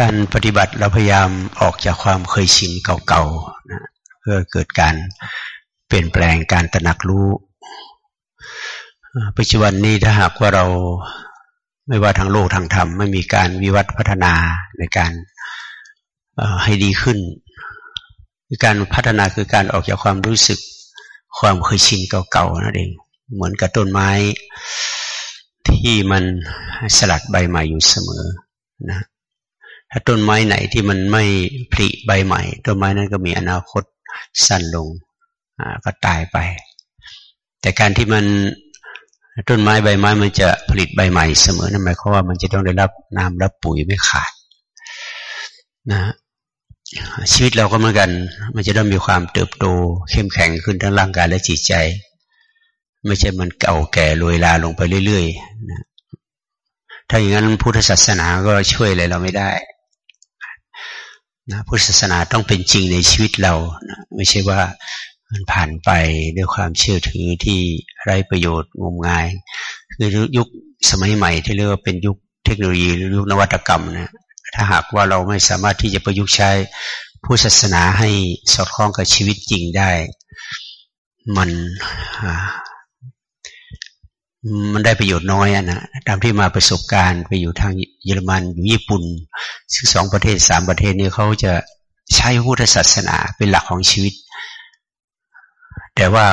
การปฏิบัติเราพยายามออกจากความเคยชินเก่าๆนะเพื่อเกิดการเปลี่ยนแปลงการตระหนักรู้ ปัจจุบันนี้ถ้าหากว่าเราไม่ว่าทางโลกทางธรรมไม่มีการวิวัฒพัฒนาในการให้ดีขึ้น การพัฒนาคือการออกจากความรู้สึกความเคยชินเก่าๆนั่นเอง เหมือนกับต้นไม้ที่มันสลัดใบใหม่อยู่เสมอนะ ถ้าต้นไม้ไหนที่มันไม่ผลิใบใหม่ ต้นไม้นั้นก็มีอนาคตสั้นลงก็ตายไป แต่การที่มันต้นไม้ใบไม้มันจะผลิตใบใหม่เสมอนั่นหมายความว่ามันจะต้องได้รับน้ำรับปุ๋ยไม่ขาดนะชีวิตเราก็เหมือนกัน มันจะต้องมีความเติบโตเข้มแข็งขึ้นทั้งร่างกายและจิตใจ ไม่ใช่มันเก่าแก่ลอยลาลงไปเรื่อยๆนะถ้าอย่างนั้นพุทธศาสนาก็ช่วยอะไรเราไม่ได้ นะพุทธศาสนาต้องเป็นจริงในชีวิตเรานะไม่ใช่ว่ามันผ่านไปด้วยความเชื่อถือที่ไร้ประโยชน์งมงาย คือยุคสมัยใหม่ที่เรียกว่าเป็นยุคเทคโนโลยีหรือยุคนวัตกรรมนะถ้าหากว่าเราไม่สามารถที่จะประยุกต์ใช้ผู้ศาสนาให้สอดคล้องกับชีวิตจริงได้ มัน มันได้ประโยชน์น้อยอะนะตามที่มาประสบการณ์ไปอยู่ทางเยอรมันอยู่ญี่ปุ่นซึ่งสองประเทศสามประเทศนี้เขาจะใช้พุทธศาสนาเป็นหลักของชีวิต แต่ว่า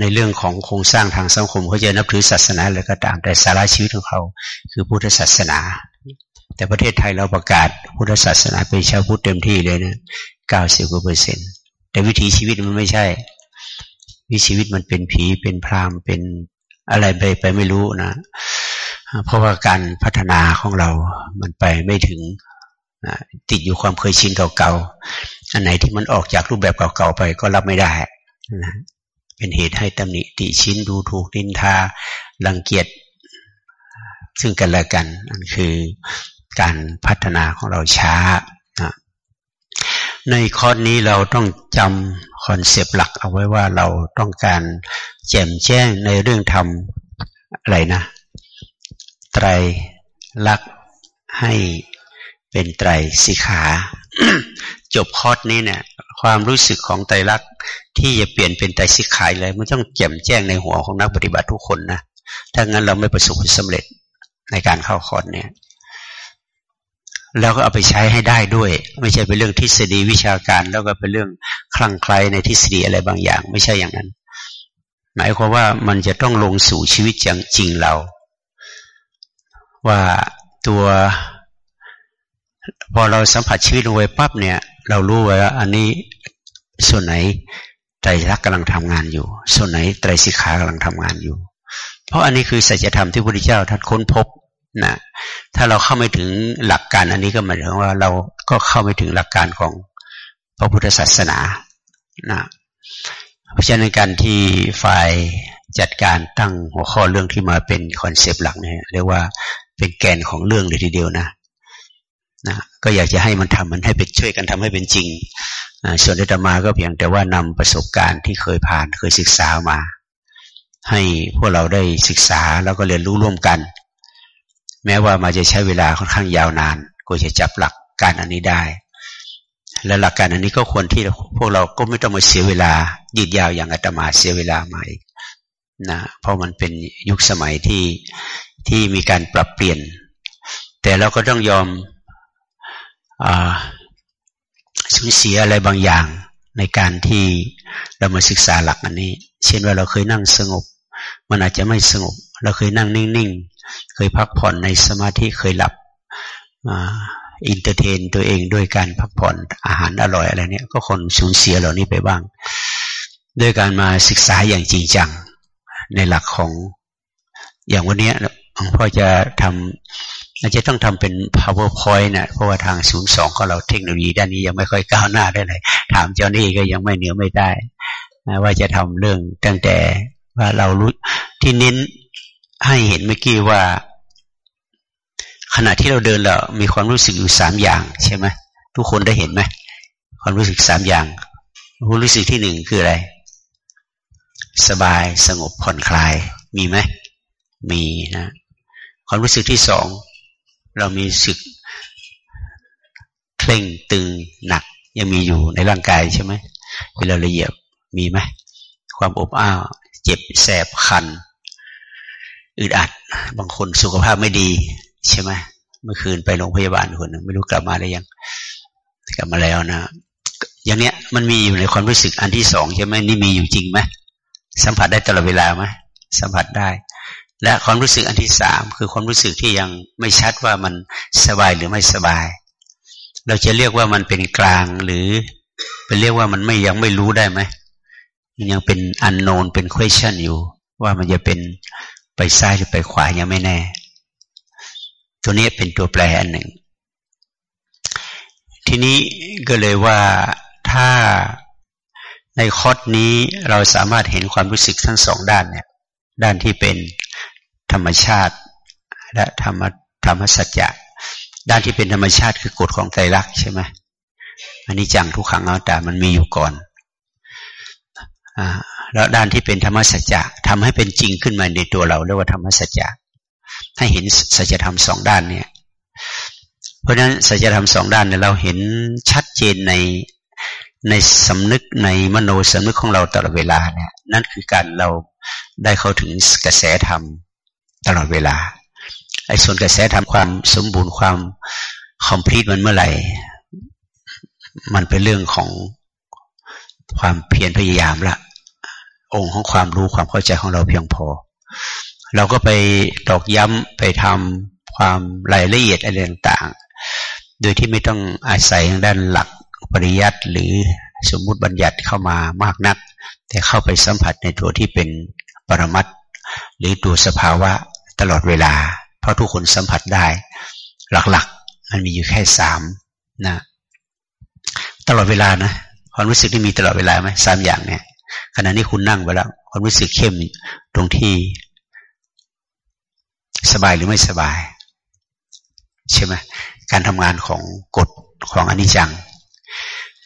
ในเรื่องของโครงสร้างทางสังคมเขาจะนับถือศาสนาอะไรก็ตามแต่สาระชีวิตของเขาคือพุทธศาสนา แต่ประเทศไทยเราประกาศพุทธศาสนาเป็นชาวพุทธเต็มที่เลยนะเก้าสิบกว่าเปอร์เซ็นต์แต่วิถีชีวิตมันไม่ใช่วิถีชีวิตมันเป็นผีเป็นพราหมณ์เป็น อะไรไปไปไม่รู้นะ เพราะว่าการพัฒนาของเรา มันไปไม่ถึงนะติดอยู่ความเคยชินเก่าๆ อันไหนที่มันออกจากรูปแบบเก่าๆไปก็รับไม่ได้นะเป็นเหตุให้ตำหนิติชินดูถูกดินทารังเกียจซึ่งกันและกันนั่นคือการพัฒนาของเราช้า ในข้อนี้เราต้องจำคอนเซปต์หลักเอาไว้ว่าเราต้องการแจ่มแจ้งในเรื่องทำอะไรนะ ไตรลักษณ์ให้เป็นไตรสิขา จบคอร์สนี้เนี่ยความรู้สึกของไตรลักษณ์ที่จะเปลี่ยนเป็นไตรสิขาเลยมันต้องแจ่มแจ้งในหัวของนักปฏิบัติทุกคนนะถ้างั้นเราไม่ประสบผลสำเร็จในการเข้าคอร์สเนี่ย แล้วก็เอาไปใช้ให้ได้ด้วย ไม่ใช่เป็นเรื่องทฤษฎีวิชาการ แล้วก็เป็นเรื่องคลั่งไคล้ในทฤษฎีอะไรบางอย่าง ไม่ใช่อย่างนั้น หมายความว่ามันจะต้องลงสู่ชีวิตจริงเรา ว่าตัวพอเราสัมผัสชีวิตลงไปปั๊บเนี่ย เรารู้ว่าอันนี้ส่วนไหนไตรลักษณ์กำลังทำงานอยู่ ส่วนไหนไตรสิกขากำลังทำงานอยู่ เพราะอันนี้คือสัจธรรมที่พระพุทธเจ้าท่านค้นพบ นะถ้าเราเข้าไม่ถึงหลักการอันนี้ก็หมายถึงว่าเราก็เข้าไม่ถึงหลักการของพระพุทธศาสนานะเพราะฉะนั้นการที่ฝ่ายจัดการตั้งหัวข้อเรื่องที่มาเป็นคอนเซปต์หลักเนี่ยเรียกว่าเป็นแกนของเรื่องเลยทีเดียวนะนะก็อยากจะให้มันทำมันให้เป็นช่วยกันทำให้เป็นจริงส่วนเดตมาก็เพียงแต่ว่านำประสบการณ์ที่เคยผ่านเคยศึกษามา ให้พวกเราได้ศึกษาแล้วก็เรียนรู้ร่วมกัน แม้ว่ามาจะใช้เวลาค่อนข้างยาวนานก็จะจับหลักการอันนี้ได้ และหลักการอันนี้ก็ควรที่พวกเราก็ไม่ต้องมาเสียเวลายืดยาวอย่างอาตมาเสียเวลาใหม่นะเพราะมันเป็นยุคสมัยที่ที่มีการปรับเปลี่ยน แต่เราก็ต้องยอมอสูญเสียอะไรบางอย่างในการที่เรามาศึกษาหลักอันนี้ เช่นว่าเราเคยนั่งสงบ มันอาจจะไม่สงบ เราเคยนั่งนิ่ง เคยพักผ่อนในสมาธิเคยหลับ entertain ตัวเองด้วยการพักผ่อนอาหารอร่อยอะไรเนี่ย ก็คนสูญเสียเหล่านี้ไปบ้าง ด้วยการมาศึกษาอย่างจริงจัง ในหลักของอย่างวันนี้หลวงพ่อจะทำอาจจะต้องทำเป็น powerpoint นะเพราะว่าทางศูนย์สองของเราเทคโนโลยีด้านนี้ยังไม่ค่อยก้าวหน้าได้เลยถามเจ้านี่ก็ยังไม่เหนือไม่ได้ว่าจะทำเรื่องตั้งแต่ว่าเรารู้ที่เน้น ให้เห็นเมื่อกี้ว่า ขณะที่เราเดินเรามีความรู้สึกอยู่สามอย่าง ใช่ไหมทุกคนได้เห็นไหมความรู้สึกสามอย่างความรู้สึกที่หนึ่งคืออะไร สบายสงบผ่อนคลาย มีไหมมีนะ ความรู้สึกที่สองเรามีสึกเคร่งตึงหนัก ยังมีอยู่ในร่างกายใช่ไหมเวลาละเอียดมีไหมความอบอ้าว เจ็บแสบคัน อึดอัด บางคนสุขภาพไม่ดี ใช่ไหมเมื่อคืนไปโรงพยาบาลคนหนึ่งไม่รู้กลับมาได้ยัง กลับมาแล้วนะ อย่างเนี้ยมันมีอยู่ในความรู้สึกอันที่สองใช่ไหมนี่มีอยู่จริงไหมสัมผัสได้ตลอดเวลาไหมสัมผัสได้ และความรู้สึกอันที่สามคือความรู้สึกที่ยังไม่ชัดว่ามันสบายหรือไม่สบาย เราจะเรียกว่ามันเป็นกลางหรือไปเรียกว่ามันไม่ยังไม่รู้ได้ไหมมันยังเป็นอันโนนเป็น question อยู่ ว่ามันจะเป็น ไปซ้ายหรือไปขวายังไม่แน่ ตัวนี้เป็นตัวแปรอันหนึ่ง ทีนี้ก็เลยว่าถ้าในคอร์สนี้เราสามารถเห็นความรู้สึกทั้งสองด้านเนี่ย ด้านที่เป็นธรรมชาติ และธรรมธรรมสัจจะด้านที่เป็นธรรมชาติคือกฎของไตรลักษณ์ใช่ไหมอันนี้จังทุกขังเอาแต่มันมีอยู่ก่อนอ แล้วด้านที่เป็นธรรมสัจจะทำให้เป็นจริงขึ้นมาในตัวเราเรียกว่าธรรมสัจจะให้เห็นสัจธรรมสองด้านเนี่ย เพราะฉะนั้นสัจธรรมสองด้านเนี่ยเราเห็นชัดเจนในในสำนึกในมโนสำนึกของเราตลอดเวลาเนี่ยนั่นคือการเราได้เข้าถึงกระแสธรรมตลอดเวลาไอ้ส่วนกระแสธรรมความสมบูรณ์ความคอมพลีทมันเมื่อไหร่ มันเป็นเรื่องของความเพียรพยายามละ องค์ของความรู้ความเข้าใจของเราเพียงพอ เราก็ไปตอกย้ำไปทำความรายละเอียดอะไรต่างๆ โดยที่ไม่ต้องอาศัยทางด้านหลักปริยัติหรือสมมุติบัญญัติเข้ามามากนัก แต่เข้าไปสัมผัสในตัวที่เป็นปรมัตหรือตัวสภาวะตลอดเวลา เพราะทุกคนสัมผัสได้ หลักๆ มันมีอยู่แค่สามนะ ตลอดเวลานะความรู้สึกที่มีตลอดเวลาไหมสามอย่างเนี่ย ขณะนี้คุณนั่งไปแล้วความรู้สึกเข้มตรงที่ สบายหรือไม่สบาย ใช่ไหมการทำงานของกฎของอนิจจัง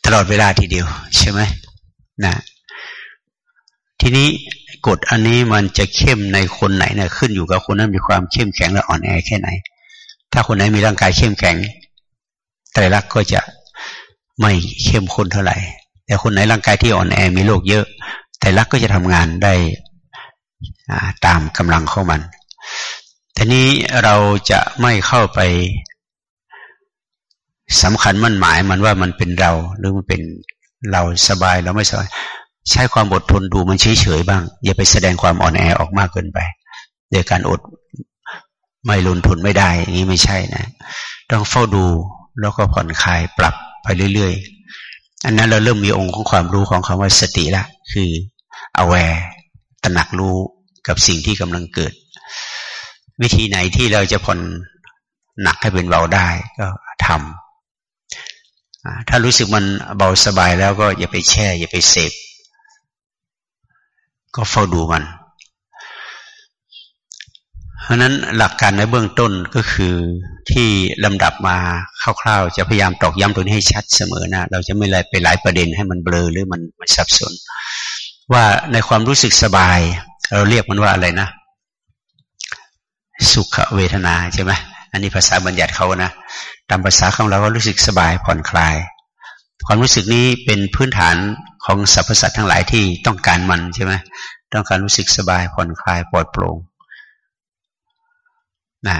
ตลอดเวลาทีเดียว ใช่ไหมนะทีนี้กฎอันนี้มันจะเข้มในคนไหนเนี่ยขึ้นอยู่กับคนนั้นมีความเข้มแข็งและอ่อนแอแค่ไหน ถ้าคนไหนมีร่างกายเข้มแข็งไตรลักษณ์ก็จะไม่เข้มข้นเท่าไหร่ แต่คนไหนร่างกายที่อ่อนแอมีโรคเยอะไตรลักษณ์ก็จะทำงานได้ตามกำลังของมันทีนี้เราจะไม่เข้าไปสำคัญมั่นหมายมันว่ามันเป็นเราหรือมันเป็นเราสบายเราไม่สบายใช้ความอดทนดูมันเฉยเฉยบ้าง อย่าไปแสดงความอ่อนแอออกมากเกินไปโดยการอดไม่ลนทนไม่ได้อย่างนี้ไม่ใช่นะ ต้องเฝ้าดูแล้วก็ผ่อนคลายปรับไปเรื่อย อันนั้นเราเริ่มมีองค์ของความรู้ของคำว่าสติละ คือ aware ตระหนักรู้กับสิ่งที่กำลังเกิด วิธีไหนที่เราจะผ่อนหนักให้เป็นเบาได้ก็ทำถ้ารู้สึกมันเบาสบายแล้วก็อย่าไปแช่ อย่าไปเสพก็เฝ้าดูมัน เพราะนั้นหลักการในเบื้องต้นก็คือที่ลำดับมาคร่าวๆ จะพยายามตอกย้ำตรงนี้ให้ชัดเสมอนะ เราจะไม่ไลไปหลายประเด็นให้มันเบลอหรือมันมันสับสน ว่าในความรู้สึกสบาย เราเรียกมันว่าอะไรนะ สุขเวทนาใช่ไหมอันนี้ภาษาบัญญัติเขานะตามภาษาของเราก็รู้สึกสบายผ่อนคลาย ความรู้สึกนี้เป็นพื้นฐานของสรรพสัตว์ทั้งหลายที่ต้องการมันใช่ไหมต้องการรู้สึกสบายผ่อนคลายปลอดโปร่ง นะ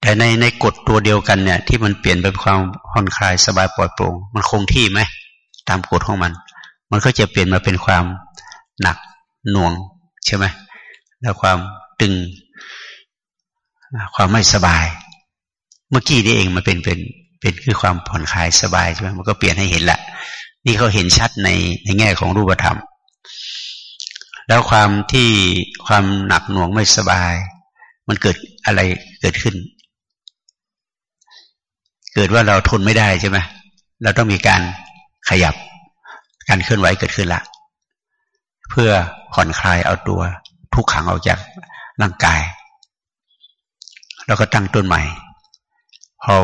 แต่ในในกฎตัวเดียวกันเนี่ย ที่มันเปลี่ยนเป็นความผ่อนคลายสบายปลอดโปร่งมันคงที่ไหมตามกฎของมัน มันก็จะเปลี่ยนมาเป็นความหนักหน่วงใช่ไหมแล้วความตึง ความไม่สบาย เมื่อกี้นี่เองมันเป็นเป็นเป็นคือความผ่อนคลายสบายใช่ไหมมันก็เปลี่ยนให้เห็นละนี่เขาเห็นชัดในในแง่ของรูปธรรม แล้วความที่ความหนักหน่วงไม่สบาย มันเกิดอะไรเกิดขึ้น เกิดว่าเราทนไม่ได้ใช่ไหมเราต้องมีการขยับ การเคลื่อนไหวเกิดขึ้นละ เพื่อผ่อนคลายเอาตัว ทุกขังออกจากร่างกาย แล้วก็ตั้งต้นใหม่พอ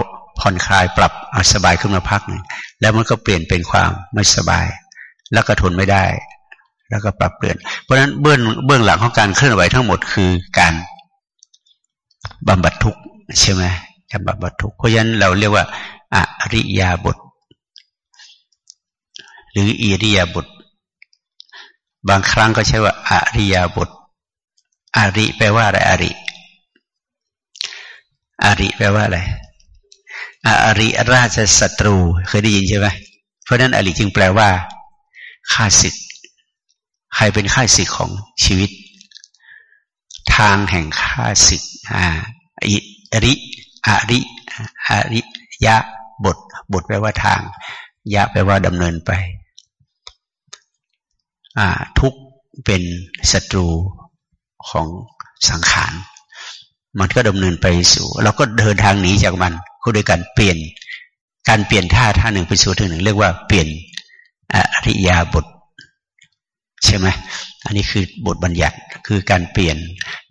ผ่อนคลายปรับเอาสบายขึ้นมาพักหนึ่งแล้วมันก็เปลี่ยนเป็นความไม่สบาย แล้วก็ทนไม่ได้ แล้วก็ปรับเปลี่ยน เพราะฉะนั้นเบื้องเบื้องหลังของการเคลื่อนไหวทั้งหมดคือการ บำบัดทุกข์ใช่ไหมกาบำบัดทุกข์เพราะฉะนั้นเราเรียกว่าอริยาบท หรืออิริยาบท บางครั้งก็ใช้ว่าอริยาบทอริแปลว่าอะไรอริอริแปลว่าอะไรอริราชศัตรูเคยได้ยินใช่ไหมเพราะนั้นอริจึงแปลว่าข้าศึก ใครเป็นข้าศึกของชีวิต ทางแห่งข้าศึก อ่าอริอริอริยะบท บทแปลว่าทาง ยะแปลว่าดำเนินไป อ่า ทุกเป็นศัตรูของสังขาร มันก็ดำเนินไปสู่เราก็เดินทางหนีจากมันก็โดยการเปลี่ยน การเปลี่ยนท่าท่าหนึ่งไปสู่ท่าหนึ่ง เรียกว่าเปลี่ยนอริยาบท ใช่ไหม อันนี้คือบทบัญญัติคือการเปลี่ยน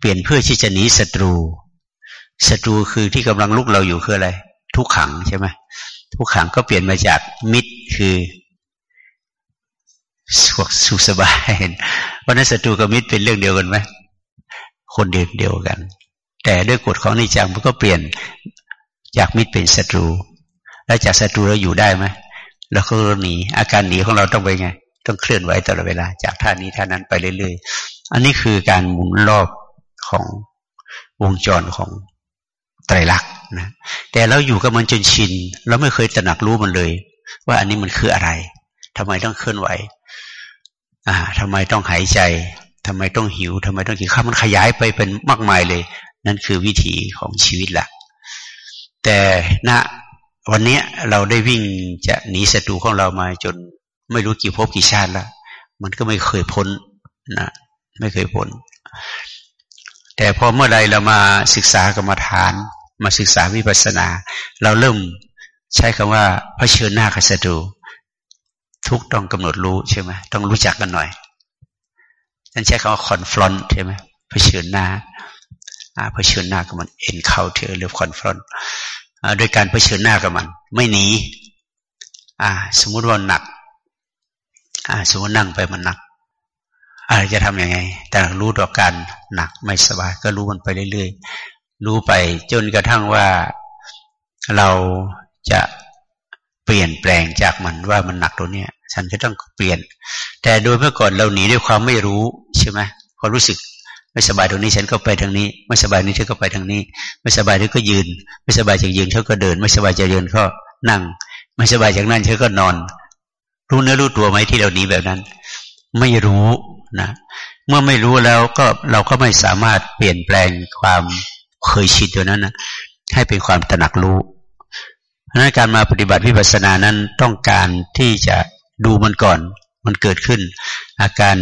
เปลี่ยนเพื่อที่จะหนีศัตรูศัตรูคือที่กำลังลุกเราอยู่คืออะไร ทุกขังใช่ไหมทุกขังก็เปลี่ยนมาจากมิตรคือสุขสุขสบาย เพราะนั้นศัตรูกับมิตรเป็นเรื่องเดียวกันไหมคนเดียวเดียวกัน แต่ด้วยกฎของนิจังมันก็เปลี่ยนจากมิตรเป็นศัตรู แล้วจากศัตรูเราอยู่ได้ไหมเราก็หนีอาการหนีของเราต้องไปไง ต้องเคลื่อนไหวตลอดเวลา จากท่านี้ท่านั้นไปเรื่อยๆ อันนี้คือการหมุนรอบของวงจรของไตรลักษณ์นะแต่เราอยู่กับมันจนชิน เราไม่เคยตระหนักรู้มันเลย ว่าอันนี้มันคืออะไรทำไมต้องเคลื่อนไหว อ่าทำไมต้องหายใจทำไมต้องหิวทำไมต้องกินข้าวมันขยายไปเป็นมากมายเลย นั่นคือวิถีของชีวิตละแต่ณวันนี้เราได้วิ่งจะหนีศัตรูของเรามาจน ไม่รู้กี่ภพกี่ชาติแล้วมันก็ไม่เคยพ้นนะไม่เคยพ้น แต่พอเมื่อไรเรามาศึกษากรรมฐาน มาศึกษาวิปัสสนา เราเริ่มใช้คำว่าเผชิญหน้ากับศัตรูทุกต้องกำหนดรู้ใช่ไหมต้องรู้จักกันหน่อยนั่นใช้คำว่า confront ใช่ไหมเผชิญหน้าเผชิญหน้ากับมัน encounter หรือ confront โดยการเผชิญหน้ากับมัน ไม่หนีอ่า สมมุติว่าหนัก สมมตินั่งไปมันหนักอะไรจะทํำยังไง แต่รู้ต่อการหนักไม่สบาย ก็รู้มันไปเรื่อยๆ รู้ไปจนกระทั่งว่าเราจะเปลี่ยนแปลงจากมันว่ามันหนักตัวเนี้ยฉันก็ต้องเปลี่ยน แต่โดยเมื่อก่อนเราหนีด้วยความไม่รู้ใช่ไหมพอรู้สึกไม่สบายตรงนี้ฉันก็ไปทางนี้ ไม่สบายนี้เธอก็ไปทางนี้ ไม่สบายเธอก็ยืน ไม่สบายจากยืนเธอก็เดิน ไม่สบายจากยืนก็นั่ง ไม่สบายจากนั่นเธอก็นอน รู้เนื้อรู้ตัวไหมที่เราหนีแบบนั้น ไม่รู้นะเมื่อไม่รู้แล้วก็เราก็ไม่สามารถเปลี่ยนแปลงความเคยชินตัวนั้นนะให้เป็นความตระหนักรู้เพราะนั้นการมาปฏิบัติวิปัสสนานั้นต้องการที่จะดูมันก่อน มันเกิดขึ้น อาการ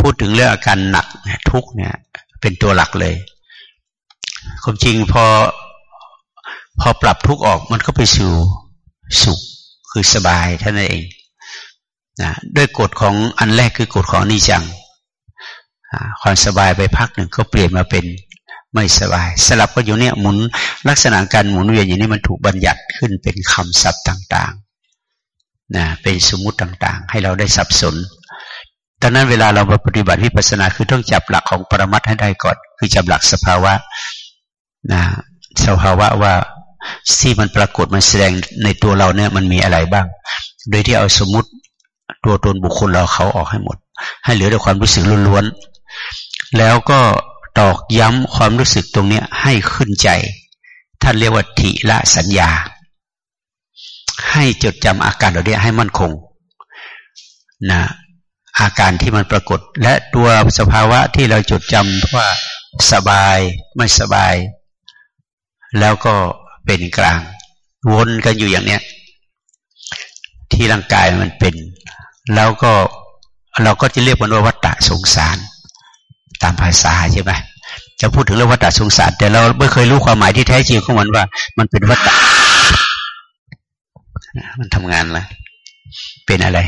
พูดถึงเรื่องอาการหนักทุกเนี่ย เป็นตัวหลักเลยความจริงพอพอปรับทุกออกมันก็ไปสู่สุข คือสบายท่านเองนะด้วยกฎของอันแรกคือกฎของนิจังความสบายไปพักหนึ่งก็เปลี่ยนมาเป็นไม่สบาย สลับก็อยู่เนี่ยหมุนลักษณะการหมุนเวียนอย่างนี้มันถูกบัญญัติขึ้นเป็นคำศัพท์ต่างๆนะเป็นสมมุติต่างๆ ให้เราได้สับสนดังนั้นเวลาเรามาปฏิบัติวิปัสสนาคือต้องจับหลักของปรมัตให้ได้ก่อน คือจับหลักสภาวะนะสภาวะว่า ที่มันปรากฏมันแสดงในตัวเราเนี่ยมันมีอะไรบ้าง โดยที่เอาสมมติตัวตนบุคคลเราเขาออกให้หมด ให้เหลือแต่ความรู้สึกล้วนๆแล้วก็ตอกย้ำความรู้สึกตรงเนี้ยให้ขึ้นใจ ท่านเรียกว่าทิละสัญญา ให้จดจำอาการเหล่านี้ให้มั่นคงนะอาการที่มันปรากฏ และตัวสภาวะที่เราจดจำว่าสบายไม่สบาย แล้วก็ เป็นกลาง วนกันอยู่อย่างเนี้ย ที่ร่างกายมันเป็น แล้วก็เราก็จะเรียกมันว่าวัฏฏะสงสาร ตามภาษาใช่ไหมจะพูดถึงเรื่องวัฏฏะสงสาร แต่เราไม่เคยรู้ความหมายที่แท้จริงของมันว่า มันเป็นวัฏฏะมันทำงานแล้วเป็นอะไร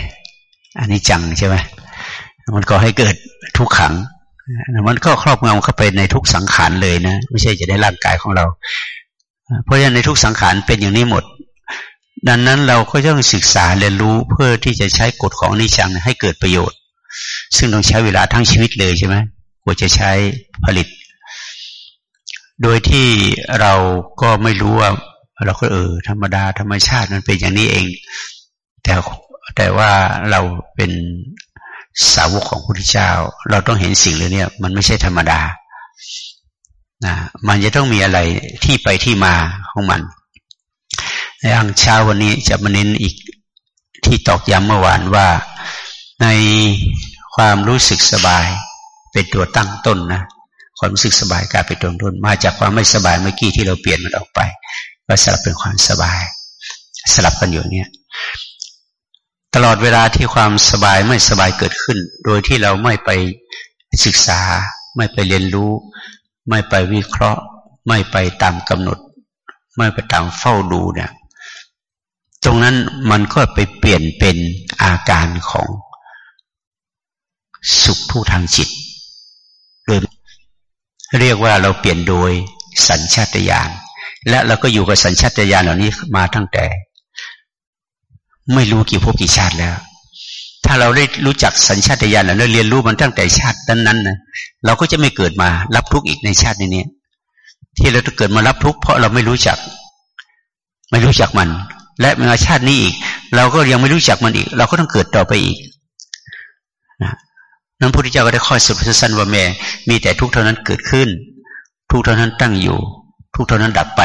อันนี้จังใช่ไหมมันก็ให้เกิดทุกขังมันก็ครอบงำเข้าไปในทุกสังขารเลยนะ ไม่ใช่จะได้ร่างกายของเรา เพราะฉะนั้นในทุกสังขารเป็นอย่างนี้หมด ดังนั้นเราก็ต้องศึกษาเรียนรู้เพื่อที่จะใช้กฎของนิจังให้เกิดประโยชน์ ซึ่งต้องใช้เวลาทั้งชีวิตเลยใช่ไหมกว่าจะใช้ผลิต โดยที่เราก็ไม่รู้ว่าเราก็เออธรรมดาธรรมชาติมันเป็นอย่างนี้เอง แต่แต่ว่าเราเป็นสาวกของพระพุทธเจ้า เราต้องเห็นสิ่งเหล่านี้มันไม่ใช่ธรรมดา นะมันจะต้องมีอะไรที่ไปที่มาของมันอย่างเช้าวันนี้จะมาเน้นอีกที่ตอกย้ำเมื่อวานว่าในความรู้สึกสบายเป็นตัวตั้งต้นนะความรู้สึกสบายกลายเป็นตัวต้นมาจากความไม่สบายเมื่อกี้ที่เราเปลี่ยนมันออกไป ก็สลับเป็นความสบาย สลับกันอยู่เนี้ยตลอดเวลาที่ความสบายไม่สบายเกิดขึ้น โดยที่เราไม่ไปศึกษา ไม่ไปเรียนรู้ ไม่ไปวิเคราะห์ ไม่ไปตามกำหนด ไม่ไปตามเฝ้าดูเนี่ยตรงนั้นมันก็ไปเปลี่ยนเป็นอาการของสุขทุกทางจิตโดยเรียกว่าเราเปลี่ยนโดยสัญชาตญาณและเราก็อยู่กับสัญชาตญาณเหล่านี้มาตั้งแต่ ไม่รู้กี่ภพกี่ชาติแล้ว ถ้าเราได้รู้จักสัญชาตญาณแล้วเรียนรู้มันตั้งแต่ชาตินั้นๆนะเราก็จะไม่เกิดมารับทุกข์อีกในชาตินี้ที่เราจะเกิดมารับทุกข์เพราะเราไม่รู้จัก ไม่รู้จักมัน และมาชาตินี้อีก เราก็ยังไม่รู้จักมันอีก เราก็ต้องเกิดต่อไปอีกนั้นพระพุทธเจ้าก็ได้ข้อสุดสั้นว่าแม่มีแต่ทุกข์เท่านั้นเกิดขึ้น ทุกข์เท่านั้นตั้งอยู่ ทุกข์เท่านั้นดับไป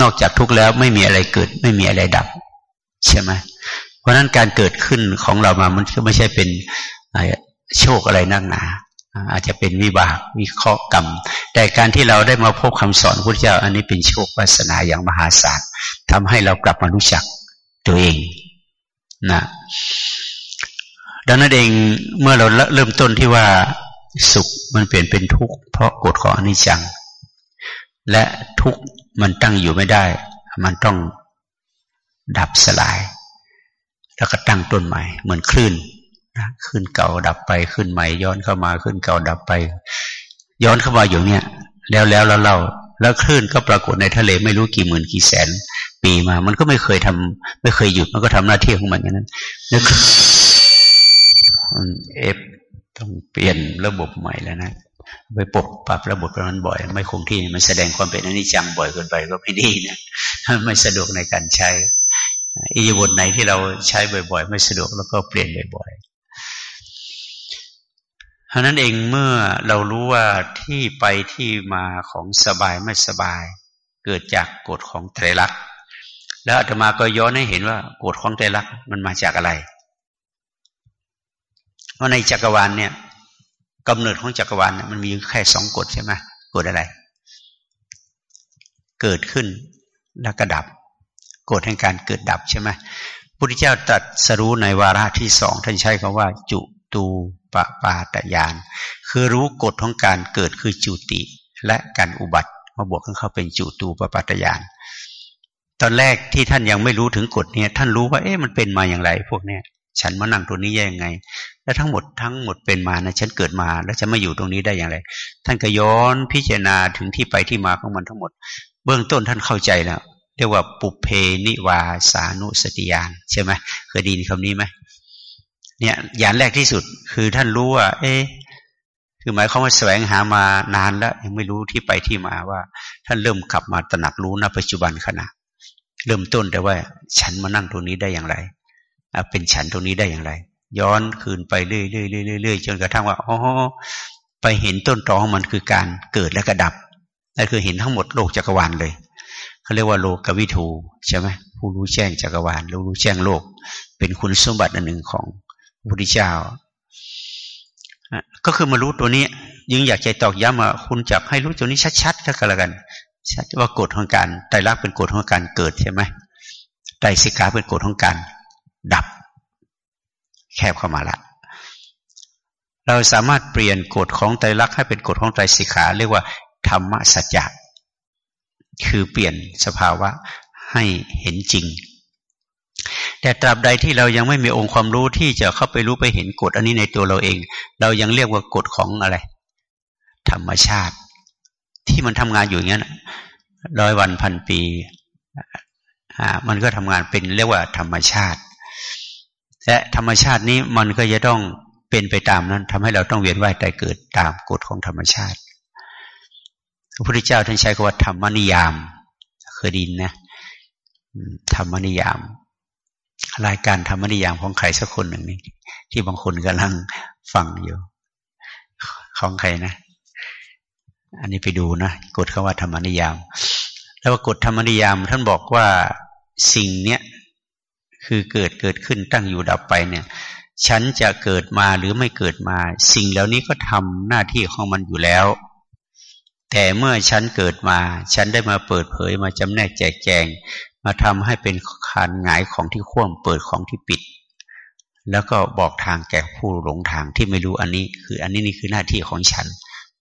นอกจากทุกข์แล้วไม่มีอะไรเกิด ไม่มีอะไรดับ ใช่ไหม เพราะนั้นการเกิดขึ้นของเรามามันก็ไม่ใช่เป็นโชคอะไรนักหนา อาจจะเป็นวิบากวิเคราะห์กรรม แต่การที่เราได้มาพบคำสอนพระเจ้า อันนี้เป็นโชควาสนาอย่างมหาศาลทำให้เรากลับมารู้จักตัวเองนะดังนั้นเองเมื่อเราเริ่มต้นที่ว่าสุขมันเปลี่ยนเป็นทุกข์เพราะกฎของอนิจจัง และทุกข์มันตั้งอยู่ไม่ได้ มันต้องดับสลาย แล้วก็ตั้งต้นใหม่ เหมือนคลื่นนะขึ้นเก่าดับไปขึ้นใหม่ ย้อนเข้ามาขึ้นเก่าดับไป ย้อนเข้ามาอยู่เนี่ยแล้วแล้วแล้วเราแล้วคลื่นก็ปรากฏในทะเลไม่รู้กี่หมื่นกี่แสน ปีมา มันก็ไม่เคยทำไม่เคยหยุดมันก็ทำหน้าที่ของมันอย่างนั้นนึกเอฟต้องเปลี่ยนระบบใหม่แล้วนะไปปรับปรับระบบมันบ่อย ไม่คงที่มันแสดงความเป็นอนิจจังบ่อยเกินไปก็ไม่ดีนะไม่สะดวกในการใช้ อิยบทไหนที่เราใช้บ่อย ๆ ไม่สะดวกแล้วก็เปลี่ยนบ่อยๆเพราะนั้นเองเมื่อเรารู้ว่าที่ไปที่มาของสบายไม่สบาย เกิดจากกฎของไตรลักษณ์แล้วอาตมาก็ย้อนให้เห็นว่ากฎของไตรลักษณ์มันมาจากอะไรเพราะในจักรวาลเนี่ยกำเนิดของจักรวาลมันมีแค่สองกฎใช่ไหมกฎอะไร เกิดขึ้นแล้วก็ดับ กฎแห่งการเกิดดับใช่ไหมพุทธเจ้าตรัสรู้ในวาระที่สองท่านใช้คำว่า จุตูปปาตยาน คือรู้กฎของการเกิดคือจุติ และการอุบัติมาบวกกันเข้าเป็นจุตูปปาตยาน ตอนแรกที่ท่านยังไม่รู้ถึงกฎเนี่ยท่านรู้ว่าเอ๊ะมันเป็นมาอย่างไร พวกเนี้ยฉันมานั่งตรงนี้ยังไง แล้วทั้งหมดทั้งหมดเป็นมานะฉันเกิดมาแล้วจะมาอยู่ตรงนี้ได้อย่างไร ท่านก็ย้อนพิจารณาถึงที่ไปที่มาของมันทั้งหมด เบื้องต้นท่านเข้าใจแล้ว เรียกว่าปุเพนิวาสานุสติยานใช่ไหมเคยดีนคำนี้ไหมเนี่ยยานแรกที่สุด คือท่านรู้ว่า เอ๊คือหมายความว่าแสวงหามานานแล้ว ยังไม่รู้ที่ไปที่มาว่า ท่านเริ่มขับมาตระหนักรู้ณปัจจุบันขณะ เริ่มต้นแต่ว่า ฉันมานั่งตรงนี้ได้อย่างไรเป็นฉันตรงนี้ได้อย่างไร ย้อนคืนไปเรื่อยๆเรื่อยๆจนกระทั่งว่าอ๋อไปเห็นต้นตอของมันคือการเกิดและกระดับนั่นคือเห็นทั้งหมดโลกจักรวาลเลย เขาเรียกว่าโลกวิทูใช่ไหมผู้รู้แจ้งจักรวาลรู้รู้แจ้งโลก เป็นคุณสมบัติอันหนึ่งของพระพุทธเจ้าก็คือมารู้ตัวนี้ยังอยากใจตอกย้ำว่าคุณจับให้รู้ตัวนี้ชัดๆก็แล้วกันชัดว่ากฎของการไตรลักษณ์เป็นกฎของการเกิดใช่ไหมไตรสิกขาเป็นกฎของการดับ แคบเข้ามาละ เราสามารถเปลี่ยนกฎของไตรลักษณ์ให้เป็นกฎของไตรสิกขาเรียกว่าธรรมสัจจะ คือเปลี่ยนสภาวะให้เห็นจริง แต่ตราบใดที่เรายังไม่มีองค์ความรู้ที่จะเข้าไปรู้ไปเห็นกฎอันนี้ในตัวเราเอง เรายังเรียกว่ากฎของอะไร ธรรมชาติ ที่มันทำงานอยู่อย่างนั้นร้อยวันพันปีมันก็ทำงานเป็นเรียกว่าธรรมชาติ และธรรมชาตินี้มันก็จะต้องเป็นไปตามนั้นทำให้เราต้องเวียนว่ายตายเกิดตามกฎของธรรมชาติ ระพุทธเจ้าท่านใช้คำว่าธรรมนิยาม เคยดินนะธรรมนิยาม รายการธรรมนิยามของใครสักคนหนึ่งนี่ที่บางคนกำลังฟังอยู่ ของใครนะ อันนี้ไปดูนะกฎคาว่าธรรมนิยาม แล้วกฎธรรมนิยาม ท่านบอกว่าสิ่งเนี้ยคือเกิดเกิดขึ้นตั้งอยู่ดับไปเนี่ย ฉันจะเกิดมาหรือไม่เกิดมา สิ่งเหล่านี้ก็ทำหน้าที่ของมันอยู่แล้ว แต่เมื่อฉันเกิดมา ฉันได้มาเปิดเผยมาจำแนกแจกแจง มาทำให้เป็นคานหงายของที่ข่วมเปิดของที่ปิด แล้วก็บอกทางแก่ผู้หลงทางที่ไม่รู้อันนี้ คืออันนี้นี่คือหน้าที่ของฉัน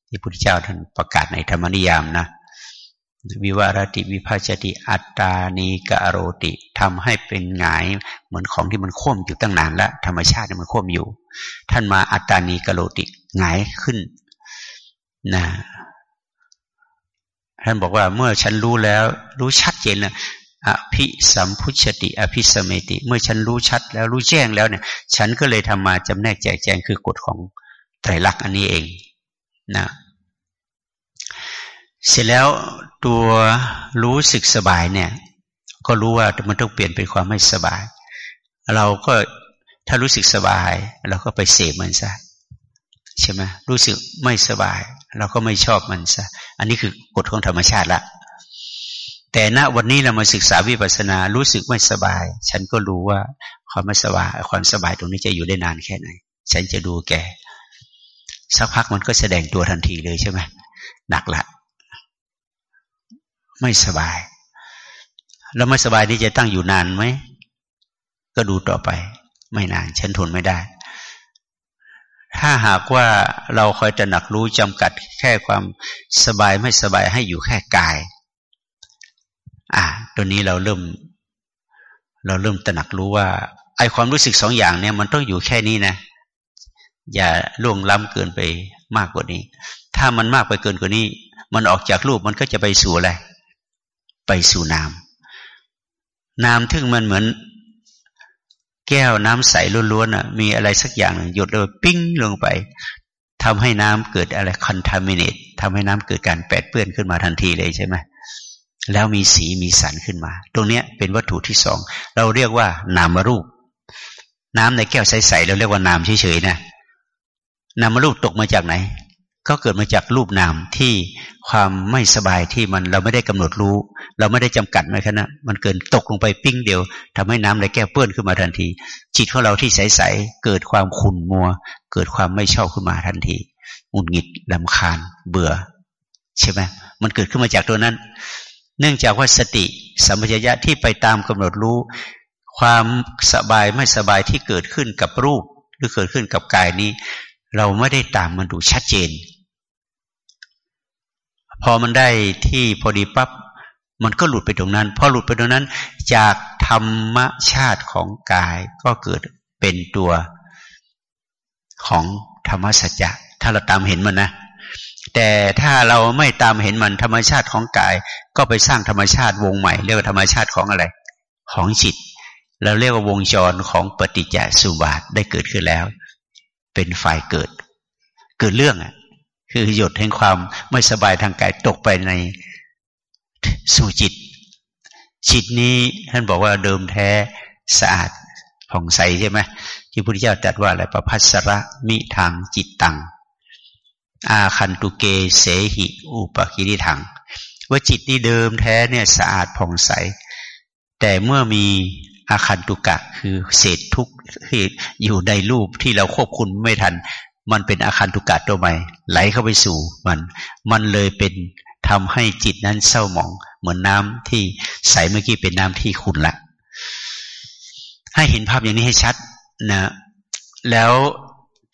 ที่พุทธเจ้าท่านประกาศในธรรมนิยามนะวิวารติวิภาชติอัตตานีกะโรติทำให้เป็นหงายเหมือนของที่มันข่มอยู่ตั้งนานแล้วธรรมชาติมันข่มอยู่ ท่านมาอัตตานีกะโรติหงายขึ้นนะ ท่านบอกว่าเมื่อฉันรู้แล้ว รู้ชัดเจนแล้วอภิสัมพุชติอภิสเมติ เมื่อฉันรู้ชัดแล้วรู้แจ้งแล้วเนี่ย ฉันก็เลยทำมาจำแนกแจกแจงคือกฎของไตรลักษณ์อันนี้เองนะเสร็จแล้วตัวรู้สึกสบายเนี่ย ก็รู้ว่ามันต้องเปลี่ยนเป็นความไม่สบาย เราก็ถ้ารู้สึกสบาย เราก็ไปเสพมันซะใช่ไหมรู้สึกไม่สบาย เราก็ไม่ชอบมันซะอันนี้คือกฎของธรรมชาติละแต่ณวันนี้เรามาศึกษาวิปัสสนารู้สึกไม่สบาย ฉันก็รู้ว่าความไม่สบายความสบายตรงนี้จะอยู่ได้นานแค่ไหน ฉันจะดูแกสักพักมันก็แสดงตัวทันทีเลยใช่ไหมหนักละไม่สบาย แล้วไม่สบายนี่จะตั้งอยู่นานไหมก็ดูต่อไป ไม่นาน ฉันทนไม่ได้ ถ้าหากว่าเราคอยตระหนักรู้จำกัดแค่ความสบายไม่สบายให้อยู่แค่กาย อ่าตัวนี้เราเริ่ม เราเริ่มตระหนักรู้ว่า ไอความรู้สึกสองอย่างเนี่ยมันต้องอยู่แค่นี้นะ อย่าล่วงล้ำเกินไปมากกว่านี้ ถ้ามันมากไปเกินกว่านี้ มันออกจากรูปมันก็จะไปสู่อะไร ไปสู่น้ำน้ำทึ่งมันเหมือน แก้วน้ำใสล้วนๆอะมีอะไรสักอย่างหยดลยปิ้งลงไปทำให้น้ำเกิดอะไรคอนทามิเนตทำให้น้ำเกิดการแปดเปื้อนขึ้นมาทันทีเลยใช่ไหมแล้วมีสีมีสันขึ้นมา ตรงนี้เป็นวัตถุที่สอง เราเรียกว่านามรูป น้ำในแก้วใสๆเราเรียกว่านามเฉยๆนะนามรูปตกมาจากไหน ก็เกิดมาจากรูปนามที่ความไม่สบายที่มันเราไม่ได้กำหนดรู้ เราไม่ได้จำกัดไหมคะนะมันเกินตกลงไปปิ้งเดียวทำให้น้ำในแก้วเปื้อนขึ้นมาทันที จิตของเราที่ใสๆเกิดความขุ่นมัว เกิดความไม่ชอบขึ้นมาทันทีหงุดหงิดลำคาญ เบื่อ ใช่ไหมมันเกิดขึ้นมาจากตัวนั้น เนื่องจากว่าสติสัมปชัญญะที่ไปตามกำหนดรู้ ความสบายไม่สบายที่เกิดขึ้นกับรูป หรือเกิดขึ้นกับกายนี้ เราไม่ได้ตามมันดูชัดเจน พอมันได้ที่พอดีปับ๊บมันก็หลุดไปตรงนั้นพอหลุดไปตรงนั้น จากธรรมชาติของกายก็เกิดเป็นตัวของธรรมสัจจะถ้าเราตามเห็นมันนะแต่ถ้าเราไม่ตามเห็นมันธรรมชาติของกาย ก็ไปสร้างธรรมชาติวงใหม่ เรียกว่าธรรมชาติของอะไร ของจิตเราเรียกว่าวงจรของปฏิจจสุบาทได้เกิดขึ้นแล้ว เป็นฝ่ายเกิด เกิดเรื่องอะ คือหยดแห่งความไม่สบายทางกายตกไปในสู่จิต จิตนี้ท่านบอกว่าเดิมแท้สะอาดผ่องใสใช่ไหมที่พระพุทธเจ้าตรัสว่าอะไรประพัสระมิทางจิตตัง อาคันตุเกเสหิอุปกิริถัง ว่าจิตนี้เดิมแท้เนี่ยสะอาดผ่องใส แต่เมื่อมี อาคันตุกะ คือเศษทุกที่อยู่ในรูปที่เราควบคุมไม่ทัน มันเป็นอาคารตุกะตัวใหม่ ไหลเข้าไปสู่มัน มันเลยเป็นทำให้จิตนั้นเศร้าหมอง เหมือนน้ำที่ใสเมื่อกี้เป็นน้ำที่ขุ่นละ ให้เห็นภาพอย่างนี้ให้ชัดนะ แล้ว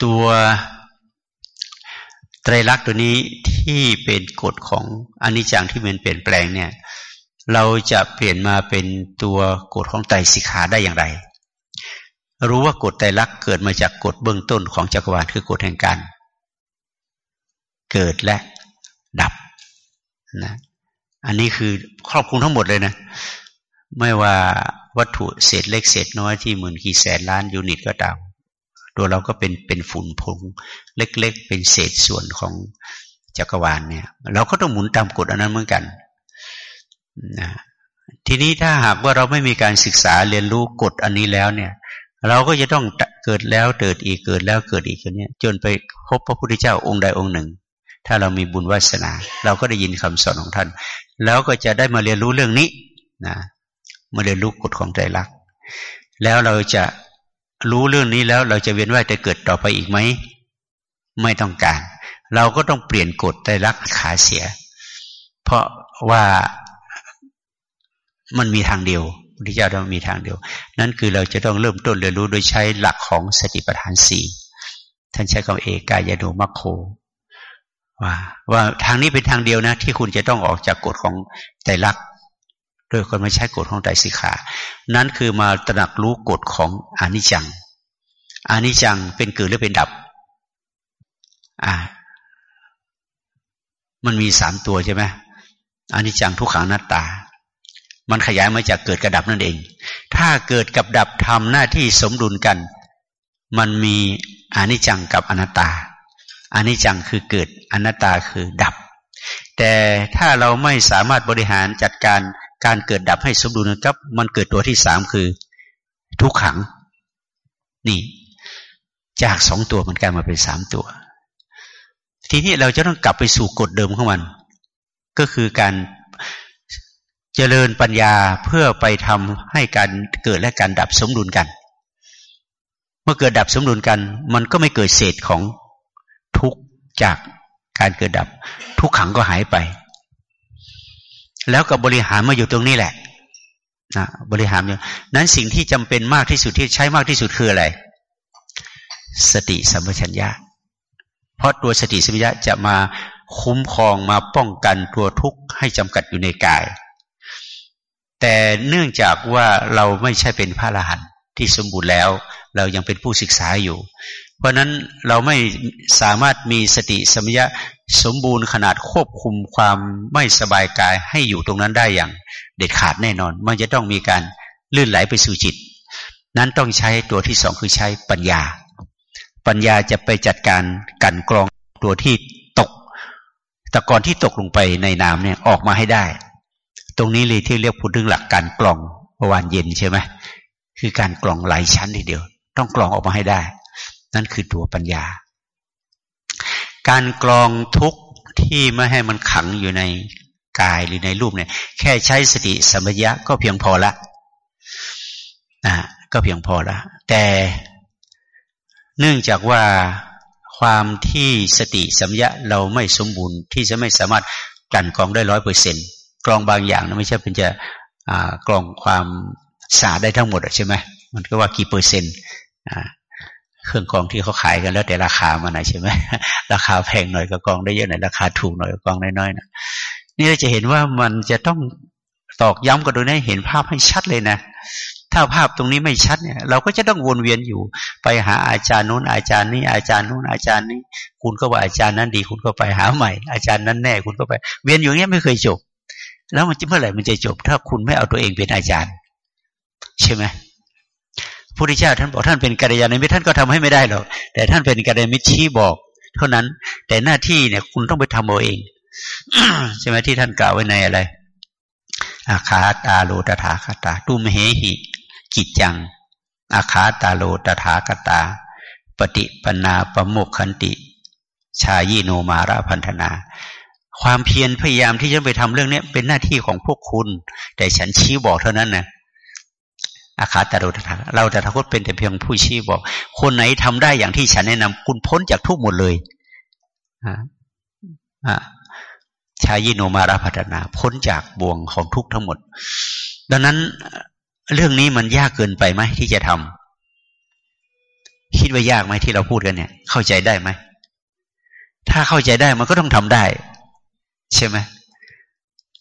ตัวไตรลักษณ์ตัวนี้ที่เป็นกฎของอนิจจังที่มันเปลี่ยนแปลงเนี่ย เราจะเปลี่ยนมาเป็นตัวกฎของไตรสิกขาได้อย่างไร รู้ว่ากฎไตรลักษณ์เกิดมาจากกฎเบื้องต้นของจักรวาลคือกฎแห่งการเกิดและดับนะอันนี้คือครอบคลุมทั้งหมดเลยนะ ไม่ว่าวัตถุเศษเล็กเศษน้อยที่หมื่นกี่แสนล้านยูนิตก็ตามตัวเราก็เป็นเป็นฝุ่นผงเล็ก ๆ เป็นเศษส่วนของจักรวาลเนี่ย เราก็ต้องหมุนตามกฎอันนั้นเหมือนกัน นะทีนี้ถ้าหากว่าเราไม่มีการศึกษาเรียนรู้กฎอันนี้แล้วเนี่ย เราก็จะต้องเกิดแล้วเกิดอีกเกิดแล้วเกิดอีกอย่างนี้จนไปพบพระพุทธเจ้าองค์ใดองค์หนึ่ง ถ้าเรามีบุญวาสนา เราก็ได้ยินคำสอนของท่าน แล้วก็จะได้มาเรียนรู้เรื่องนี้นะมาเรียนรู้กฎของใจรัก แล้วเราจะรู้เรื่องนี้แล้วเราจะเวียนว่ายแต่เกิดต่อไปอีกไหมไม่ต้องการ เราก็ต้องเปลี่ยนกฎใจรักขาเสีย เพราะว่า มันมีทางเดียวพุทธเจ้าต้องมีทางเดียว นั่นคือเราจะต้องเริ่มต้นเรียนรู้โดยใช้หลักของสติปัฏฐานสี่ท่านใช้คำเอกายโนมัคโคว่าว่าทางนี้เป็นทางเดียวนะ ที่คุณจะต้องออกจากกฎของไตรลักษณ์โดยคนไม่ใช่กฎของไตรสิกขา นั้นคือมาตระหนักรู้กฎของอนิจจังอนิจจังเป็นเกิดหรือเป็นดับ อ่า มันมีสามตัวใช่ไหมอนิจจังทุกขังน้าตา มันขยายมาจากเกิดกับดับนั่นเอง ถ้าเกิดกับดับทำหน้าที่สมดุลกัน มันมีอนิจจังกับอนัตตาอนิจจังคือเกิดอนัตตาคือดับ แต่ถ้าเราไม่สามารถบริหารจัดการการเกิดดับให้สมดุลกับ มันเกิดตัวที่สามคือ ทุกขัง นี่ จากสองตัวมันกลายมาเป็นสามตัว ทีนี้เราจะต้องกลับไปสู่กฎเดิมของมัน ก็คือการ เจริญปัญญาเพื่อไปทำให้การเกิดและการดับสมดุลกัน เมื่อเกิดดับสมดุลกัน มันก็ไม่เกิดเศษของทุกจากการเกิดดับ ทุกขังก็หายไป แล้วกับบริหารมาอยู่ตรงนี้แหละนะบริหารอยู่นั้นสิ่งที่จำเป็นมากที่สุดที่ใช้มากที่สุดคืออะไร สติสัมปชัญญะ เพราะตัวสติสัมปชัญญะจะมาคุ้มครองมาป้องกันตัวทุกข์ให้จำกัดอยู่ในกาย แต่เนื่องจากว่าเราไม่ใช่เป็นพระอรหันต์ที่สมบูรณ์แล้ว เรายังเป็นผู้ศึกษาอยู่ เพราะนั้นเราไม่สามารถมีสติสมยะสมบูรณ์ขนาดควบคุมความไม่สบายกายให้อยู่ตรงนั้นได้อย่างเด็ดขาดแน่นอน มันจะต้องมีการลื่นไหลไปสู่จิต นั้นต้องใช้ตัวที่สองคือใช้ปัญญา ปัญญาจะไปจัดการกันกรองตัวที่ตกตะกอนที่ตกลงไปในน้ำเนี่ยออกมาให้ได้ ตรงนี้เลยที่เรียกพูดถึงหลักการกล่องเมื่อวานเย็นใช่ไหมคือการกล่องหลายชั้นทีเดียว ต้องกล่องออกมาให้ได้ นั่นคือตัวปัญญา การกรองทุกที่ไม่ให้มันขังอยู่ในกายหรือในรูปเนี่ย แค่ใช้สติสมัญญะก็เพียงพอละนะก็เพียงพอละแต่เนื่องจากว่าความที่สติสัมยะเราไม่สมบูรณ์ที่จะไม่สามารถกลั่นกรองได้ร้อยเปอร์เซ็นต์ กรองบางอย่างนะไม่ใช่เป็นจะกรองความสะอาดได้ทั้งหมดใช่ไหมมันก็ว่ากี่เปอร์เซ็นต์เครื่องกรองที่เขาขายกันแล้วแต่ราคามันนะใช่ไหมราคาแพงหน่อยก็กรองได้เยอะหน่อยราคาถูกหน่อยก็กรองน้อยๆนะนี่เราจะเห็นว่ามันจะต้องตอกย้ำกันโดยนี้เห็นภาพให้ชัดเลยนะ ถ้าภาพตรงนี้ไม่ชัดเนี่ย เราก็จะต้องวนเวียนอยู่ ไปหาอาจารย์นู้นอาจารย์นี้อาจารย์นู้นอาจารย์นี้ คุณก็ว่าอาจารย์นั้นดี คุณก็ไปหาใหม่ อาจารย์นั้นแน่ คุณก็ไป เวียนอยู่อย่างนี้ไม่เคยจบ แล้วมันจะเมื่อไหร่มันจะจบ ถ้าคุณไม่เอาตัวเองเป็นอาจารย์ ใช่ไหมพระพุทธเจ้าท่านบอกท่านเป็นกัลยาณมิตรท่านก็ทำให้ไม่ได้หรอกแต่ท่านเป็นกัลยาณมิตรชี้บอก เท่านั้น แต่หน้าที่เนี่ย คุณต้องไปทำเอาเองใช่ไหมที่ท่านกล่าวไว้ในอะไรอาคาตาโลตถาคตาตุมเหหิ กิจจังอาคาตาโลตถาคตา ปฏิปนาปโมกขันติ ชายีโนมาราพันธนา ความเพียรพยายามที่จะไปทำเรื่องนี้เป็นหน้าที่ของพวกคุณ แต่ฉันชี้บอกเท่านั้นนะอาคาตารตถาเราแต่ทคตเป็นแต่เพียงผู้ชี้บอก คนไหนทำได้อย่างที่ฉันแนะนำคุณพ้นจากทุกหมดเลยชายิโนมาราพัฒนาพ้นจากบ่วงของทุกทั้งหมด ดังนั้นเรื่องนี้มันยากเกินไปไหมที่จะทำคิดว่ายากไหมที่เราพูดกันเนี่ย เข้าใจได้ไหมถ้าเข้าใจได้มันก็ต้องทำได้ ใช่ไหม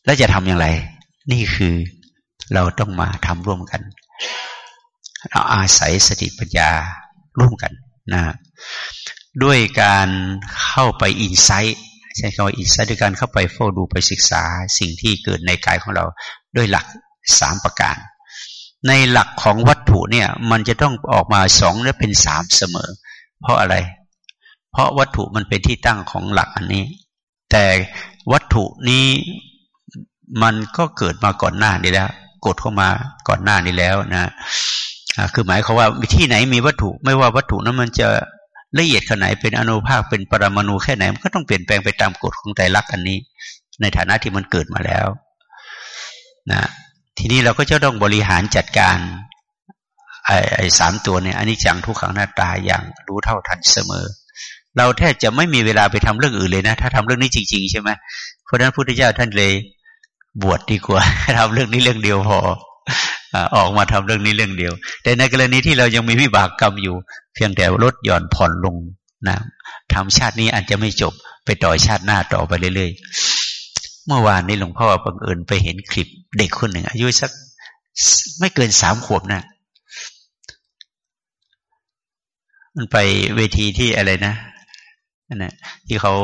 แล้วจะทำอย่างไร นี่คือเราต้องมาทำร่วมกัน เราอาศัยสติปัญญาร่วมกันนะด้วยการเข้าไปอินไซต์ใช้คำว่าอินไซต์ด้วยการเข้าไปเฝ้าดูไปศึกษาสิ่งที่เกิดในกายของเราด้วยหลักสามประการ ในหลักของวัตถุเนี่ยมันจะต้องออกมาสองและเป็นสามเสมอ เพราะอะไร เพราะวัตถุมันเป็นที่ตั้งของหลักอันนี้ แต่ วัตถุนี้มันก็เกิดมาก่อนหน้านี้แล้วกดเข้ามาก่อนหน้านี้แล้วนะคือหมายความว่าที่ไหนมีวัตถุ ไม่ว่าวัตถุนั้นมันจะละเอียดขนาดไหนเป็นอนุภาคเป็นปรมาณูแค่ไหนมันก็ต้องเปลี่ยนแปลงไปตามกฎของไตรลักษณ์อันนี้ ในฐานะที่มันเกิดมาแล้วนะทีนี้เราก็จะต้องบริหารจัดการไอ้ไอ้สามตัวเนี่ยอันนี้จังทุกขังหน้าตาอย่างรู้เท่าทันเสมอ เราแทบจะไม่มีเวลาไปทำเรื่องอื่นเลยนะ ถ้าทำเรื่องนี้จริง ๆ ใช่ไหมเพราะนั้นพุทธเจ้าท่านเลย บวชดดีกว่าทำเรื่องนี้เรื่องเดียวพอออกมาทำเรื่องนี้เรื่องเดียว แต่ในกรณีที่เรายังมีวิบากกรรมอยู่ เพียงแต่ลดหย่อนผ่อนลงนะทำชาตินี้อาจจะไม่จบไปต่อชาติหน้าต่อไปเรื่อยๆ เมื่อวานนี้หลวงพ่อบังเอิญไปเห็นคลิปเด็กคนหนึ่งอายุสักไม่เกินสามขวบนะมันไปเวทีที่อะไรนะ นะที่เขา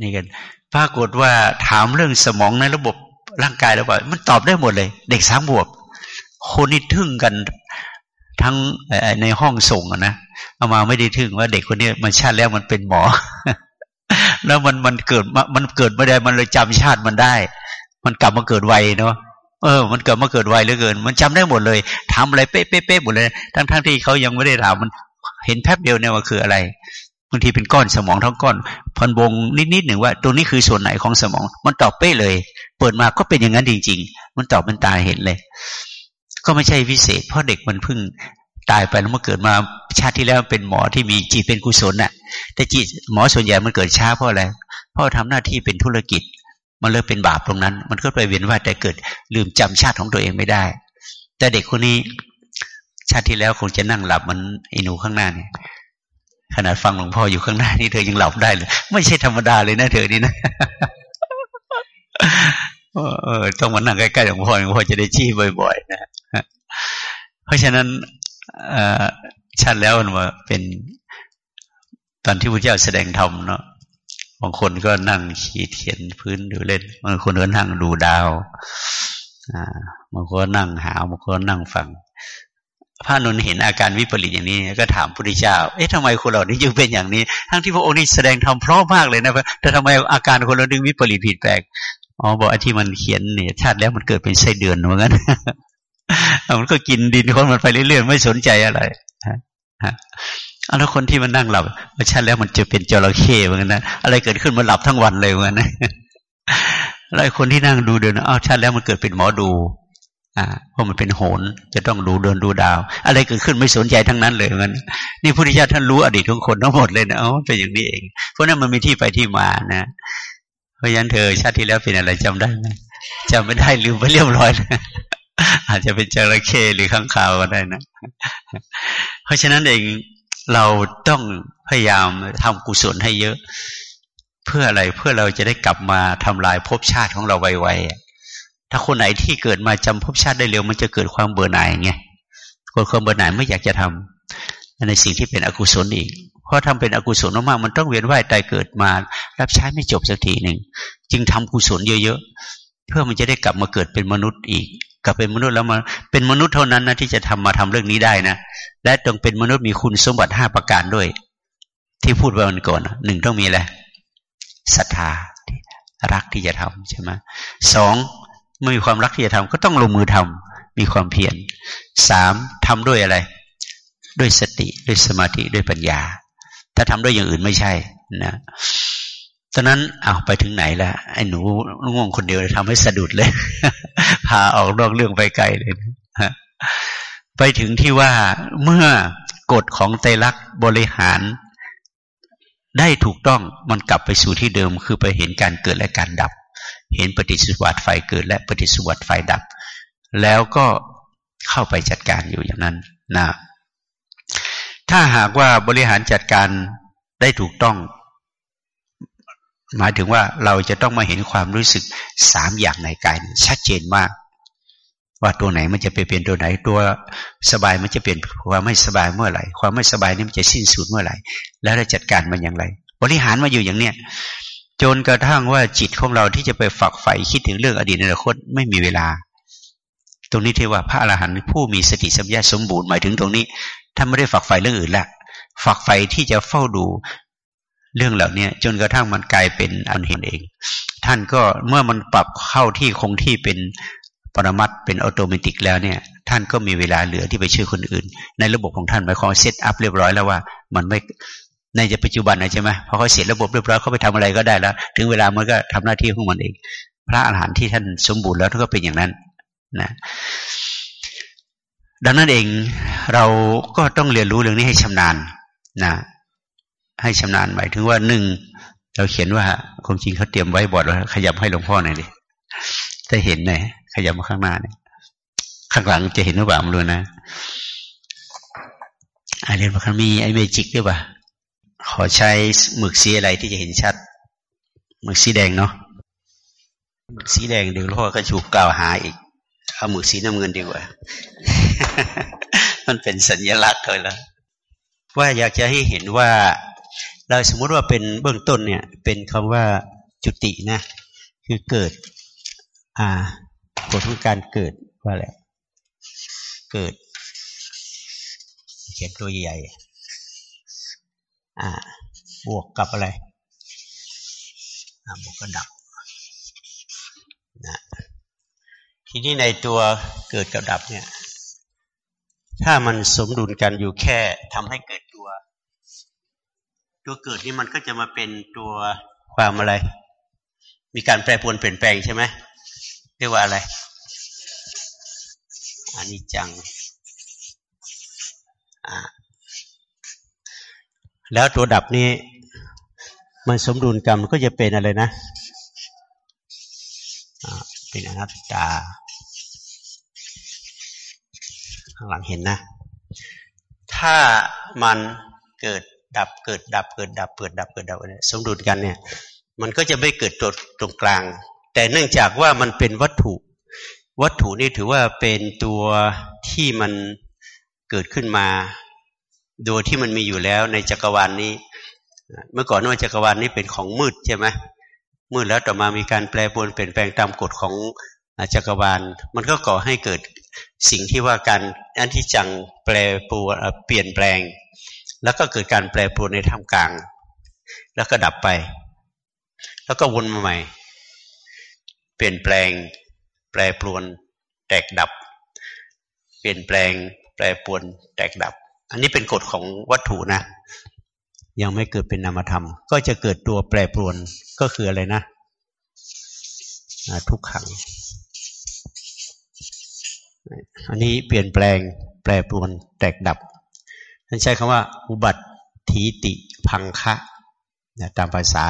นี่กันปรากฏว่าถามเรื่องสมองในระบบร่างกายแล้วว่ามันตอบได้หมดเลย เด็กสามบวบคนนี่ทึ่งกันทั้งในห้องส่งนะเอามาไม่ได้ทึ่งว่าเด็กคนนี้มันชาติแล้วมันเป็นหมอ แล้วมันมันเกิดมันเกิดไม่ได้มันเลยจำชาติมันได้ มันกลับมาเกิดไวเนาะเออ มันเกิดมาเกิดไวเหลือเกิน มันจำได้หมดเลยทำอะไรเป๊ะเป๊ะหมดเลย ทั้งทั้งที่เขายังไม่ได้ถามมันเห็นแป๊บเดียวเนี่ยว่าคืออะไร บางทีเป็นก้อนสมองทั้งก้อนพันวงนิดๆหนึ่งว่า ตรงนี้คือส่วนไหนของสมอง มันตอบเป๊ะเลย เปิดมาก็เป็นอย่างนั้นจริง ๆ มันตอบมันตายเห็นเลย ก็ไม่ใช่พิเศษ เพราะเด็กมันเพิ่งตายไปแล้วมาเกิดมาชาติที่แล้วเป็นหมอที่มีจิตเป็นกุศลน่ะ แต่จิตหมอส่วนใหญ่มันเกิดช้าเพราะอะไรเพราะทำหน้าที่เป็นธุรกิจ มันเลยเป็นบาปตรงนั้น มันก็ไปเวียนว่ายแต่เกิดลืมจำชาติของตัวเองไม่ได้ แต่เด็กคนนี้ ชาติที่แล้วคงจะนั่งหลับมันอินูข้างหน้าเนี่ย ขนาดฟังหลวงพ่ออยู่ข้างหน้านี่เธอยังหลับได้เลย ไม่ใช่ธรรมดาเลยนะเธอนี่นะเออต้องมานั่งใกล้ๆหลวงพ่อหลวงพ่อจะได้ชี้บ่อย ๆ นะเพราะฉะนั้นชัดแล้วว่าเป็นตอนที่พระเจ้าแสดงธรรมเนาะบางคนก็นั่งขีดเขียนพื้นดูเล่นบางคนก็นั่งดูดาวอ่าบางคนนั่งหาวบางคนนั่งฟัง พระนนเห็นอาการวิปริตอย่างนี้ก็ถามพระพุทธเจ้า เอ๊ะทำไมคนเหล่านี้ยังเป็นอย่างนี้ ทั้งที่พระองค์นี่แสดงธรรมเพราะมากเลยนะแต่ทำไมอาการคนเราดึงวิปริตผิดแปลก อ๋อบอกไอ้ที่มันเขียนเนี่ยชาติแล้วมันเกิดเป็นไส้เดือนเหมือนกันมันก็กินดินคนมันไปเรื่อยๆไม่สนใจอะไรฮะแล้วคนที่มันนั่งหลับชาติแล้วมันจะเป็นจระเข้เหมือนกันนะ อะไรเกิดขึ้นมันหลับทั้งวันเลยเหมือนกันนะแล้วคนที่นั่งดูเดินอ้าวชาติแล้วมันเกิดเป็นหมอดู เพราะมันเป็นโหนจะต้องดูเดินดูดาว อะไรเกิดขึ้นไม่สนใจทั้งนั้นเลยมันนี่พุทธิยถาท่านรู้อดีตทุกคนทั้งหมดเลยนะอ๋อเป็นอย่างนี้เอง เพราะนั้นมันมีที่ไปที่มานะเพราะฉะนั้นเธอชาติที่แล้วเป็นอะไรจำได้ไหมจำไม่ได้ลืมไปเรียบร้อยนะอาจจะเป็นจระเข้หรือข้างคาวก็ได้นะ เพราะฉะนั้นเองเราต้องพยายามทำกุศลให้เยอะ เพื่ออะไรเพื่อเราจะได้กลับมาทำลายภพชาติของเราไวๆ ถ้าคนไหนที่เกิดมาจำภพชาติได้เร็ว มันจะเกิดความเบื่อหน่ายไงคนความเบื่อหน่ายไม่อยากจะทำในสิ่งที่เป็นอกุศลอีก เพราะทำเป็นอกุศลมากๆมันต้องเวียนว่ายตายเกิดมา รับใช้ไม่จบสักทีหนึ่งจึงทำกุศลเยอะๆเพื่อมันจะได้กลับมาเกิดเป็นมนุษย์อีก กลับเป็นมนุษย์แล้วมาเป็นมนุษย์เท่านั้นนะที่จะทำมาทำเรื่องนี้ได้นะ และต้องเป็นมนุษย์มีคุณสมบัติห้าประการด้วย ที่พูดไปวันก่อนหนึ่งต้องมีอะไรศรัทธารักที่จะทำใช่ไหมสอง ไม่มีความรักที่จะทำก็ต้องลงมือทำมีความเพียรสามทำด้วยอะไร ด้วยสติด้วยสมาธิด้วยปัญญา ถ้าทำด้วยอย่างอื่นไม่ใช่นะตอนนั้นเอาไปถึงไหนละไอ้หนูง่วงคนเดียวทำให้สะดุดเลย พาออกนอกเรื่องไปไกลเลยนะไปถึงที่ว่าเมื่อกฎของไตรลักษณ์บริหารได้ถูกต้องมันกลับไปสู่ที่เดิมคือไปเห็นการเกิดและการดับ เห็นปฏิสุวัตไฟเกิด และปฏิสุวัตไฟดับ แล้วก็เข้าไปจัดการอยู่อย่างนั้นนะถ้าหากว่าบริหารจัดการได้ถูกต้อง หมายถึงว่าเราจะต้องมาเห็นความรู้สึกสามอย่างในกายชัดเจนมาก ว่าตัวไหนมันจะไปเป็นตัวไหนตัวสบายมันจะเปลี่ยนความไม่สบายเมื่อไหร่ ความไม่สบายนี่มันจะสิ้นสุดเมื่อไหร่ แล้วเราจัดการมันอย่างไร บริหารมาอยู่อย่างเนี้ย จนกระทั่งว่าจิตของเราที่จะไปฝักใฝ่คิดถึงเรื่องอดีตอนาคตไม่มีเวลา ตรงนี้ที่ว่าพระอรหันต์ผู้มีสติสัมยาสมบูรณ์หมายถึงตรงนี้ท่านไม่ได้ฝักใฝ่เรื่องอื่นละฝักใฝ่ที่จะเฝ้าดูเรื่องเหล่านี้จนกระทั่งมันกลายเป็นอันเห็นเอง ท่านก็เมื่อมันปรับเข้าที่คงที่เป็นปรมัตเป็นอัตโนมัติแล้วเนี่ย ท่านก็มีเวลาเหลือที่ไปช่วยคนอื่น ในระบบของท่านหมายความเซตอัพเรียบร้อยแล้วว่า มันไม่ ในปัจจุบันนะใช่ไหมพอเขาเสร็จระบบเรียบร้อยเขาไปทำอะไรก็ได้แล้ว ถึงเวลามันก็ทำหน้าที่ของมันเองพระอาหารหันต์ที่ท่านสมบูรณ์แล้วท่านก็เป็นอย่างนั้นนะดังนั้นเองเราก็ต้องเรียนรู้เรื่องนี้ให้ชำนาญนะให้ชำนาญหมายถึงว่าหนึ่งเราเขียนว่าคงจริงเขาเตรียมไว้บอร์ดว่าขยับให้หลวงพ่อหน่อยดิถ้าเห็นหน่อยขยับมาข้างหน้าเนี่ยข้างหลังจะเห็นหรือเปล่าไม่รู้นะอันนี้มันมีไอเมจิกด้วยป่ะ ขอใช้หมึกสีอะไรที่จะเห็นชัด หมึกสีแดงเนาะหมึกสีแดงเดี๋ยวพ่อก็ถูกกล่าวหาอีกเอาหมึกสีน้ำเงินดีกว่า มันเป็นสัญลักษณ์เลยละว่าอยากจะให้เห็นว่า เราสมมุติว่าเป็นเบื้องต้นเนี่ย เป็นคำว่าจุตินะ คือเกิด อ่ากฎของการเกิดว่าอะไรเกิด เขียนตัวใหญ่ บวกกับอะไรอ่าบวกกับดับนะทีนี้ในตัวเกิดกับดับเนี่ย ถ้ามันสมดุลกันอยู่แค่ทำให้เกิดตัว ตัวเกิดนี่มันก็จะมาเป็นตัวความอะไร มีการแปรปรวนเปลี่ยนแปลงใช่ไหมเรียกว่าอะไรอันนี้จัง อ่า แล้วตัวดับนี้มันสมดุลกันมันก็จะเป็นอะไรนะเป็นอนัตตา ข้างหลังเห็นนะ ถ้ามันเกิดดับเกิดดับเกิดดับเกิดดับเกิดดับสมดุลกันเนี่ย มันก็จะไม่เกิดตัวตรงกลาง แต่เนื่องจากว่ามันเป็นวัตถุ วัตถุนี่ถือว่าเป็นตัวที่มันเกิดขึ้นมา ดยที่มันมีอยู่แล้วในจักรวาลนนี้ เมื่อก่อนว่าจักรวาลนนี้เป็นของมืดใช่ไหมมืดแล้วต่อมามีการแปลปรวนเปลี่ยนแปลงตามกฎของจักรวาล มันก็ก่อให้เกิดสิ่งที่ว่าการอันที่จังแปลปรวนเปลี่ยนแปลง แล้วก็เกิดการแปลปรวนในท่ามกลาง แล้วก็ดับไป แล้วก็วนมาใหม่ เปลี่ยนแปลง แปรปรวน แตกดับ เปลี่ยนแปลง แปรปรวน แตกดับ อันนี้เป็นกฎของวัตถุนะ ยังไม่เกิดเป็นนามธรรม ก็จะเกิดตัวแปรปรวนก็คืออะไรนะทุกขัง อันนี้เปลี่ยนแปลงแปรปรวนแตกดับท่านใช้คำว่า อุบัติทีติพังคะตามภาษา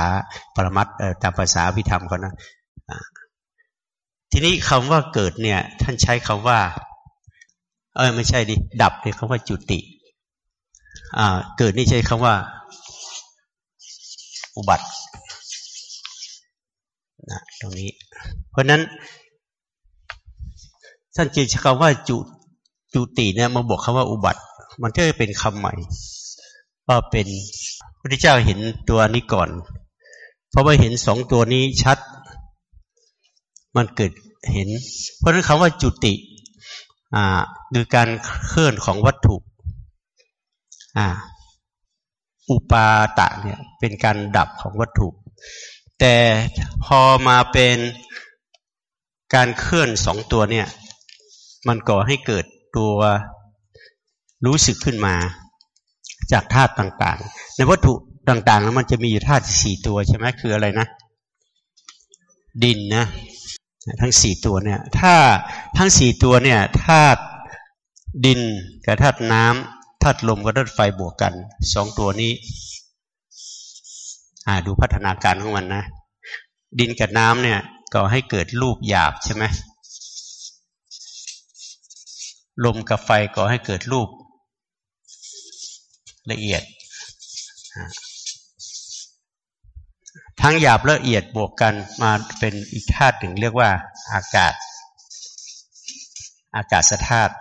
ปรมัตตามภาษาพิธรรมเขานะทีนี้คำว่าเกิดเนี่ย ท่านใช้คำว่า เออไม่ใช่ดิดับเนี่ยคำว่าจุติ เกิดนี่ใช้คำว่า อุบัตินะตรงนี้ เพราะนั้นท่านจึงใช้คำว่าจุจุติเนี่ยมาบอกคำว่าอุบัติ มันก็เป็นคำใหม่ว่าเป็นพระเจ้าเห็นตัวนี้ก่อน เพราะว่าเห็นสองตัวนี้ชัด มันเกิดเห็น เพราะนั้นคำว่าจุติอ่าคือการเคลื่อนของวัตถุ อ่า อุปาตะเนี่ย เป็นการดับของวัตถุ แต่พอมาเป็นการเคลื่อนสองตัวเนี่ย มันก่อให้เกิดตัวรู้สึกขึ้นมา จากธาตุต่างๆ ในวัตถุต่างๆ แล้วมันจะมีอยู่ธาตุสี่ตัวใช่ไหมคืออะไรนะ ดินนะ ทั้งสี่ตัวเนี่ย ถ้าทั้งสี่ตัวเนี่ยธาตุดินกับธาตุน้ำ ธาตุลมกับธาตุไฟบวกกันสองตัวนี้ดูพัฒนาการของมันนะ ดินกับน้ำเนี่ยก่อให้เกิดรูปหยาบใช่ไหมลมกับไฟก่อให้เกิดรูปละเอียด ทั้งหยาบละเอียดบวกกันมาเป็นอีกธาตุหนึ่งเรียกว่าอากาศ อากาศธาตุ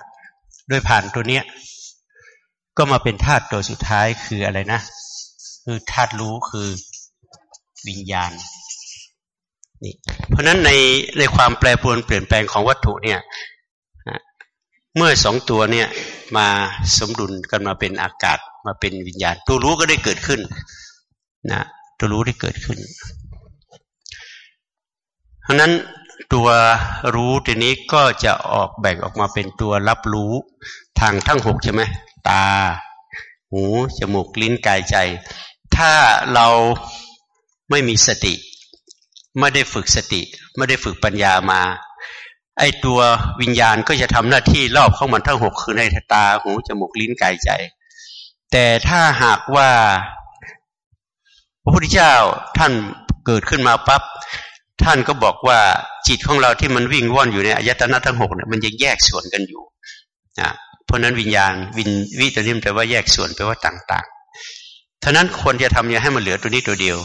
ด้วยผ่านตัวเนี้ย ก็มาเป็นธาตุตัวสุดท้ายคืออะไรนะ คือธาตุรู้คือวิญญาณนี่เพราะนั้นในในความแปรปรวนเปลี่ยนแปลงของวัตถุเนี่ยเมื่อสองตัวเนี่ยมาสมดุลกันมาเป็นอากาศมาเป็นวิญญาณ ตัวรู้ก็ได้เกิดขึ้นนะตัวรู้ที่เกิดขึ้น เพราะนั้นตัวรู้ทีนี้ก็จะออกแบ่งออกมาเป็นตัวรับรู้ทางทั้งหกใช่ไหม ตา หู จมูก ลิ้น กายใจ ถ้าเราไม่มีสติ ไม่ได้ฝึกสติ ไม่ได้ฝึกปัญญามา ไอตัววิญญาณก็จะทำหน้าที่รอบเของมันทั้งหกคือในตา หู จมูก ลิ้น กายใจ แต่ถ้าหากว่าพระพุทธเจ้าท่านเกิดขึ้นมาปับ๊บท่านก็บอกว่าจิตของเราที่มันวิ่งว่อนอยู่ในอายตนะทั้งหกเนี่ยมันยังแยกส่วนกันอยู่นะ เพราะนั้นวิญญาณวินวิตัวนี้แปลว่าแยกส่วนแปลว่าต่างๆท่านั้นควรจะทำยังให้มันเหลือตัวนี้ตัวเดียว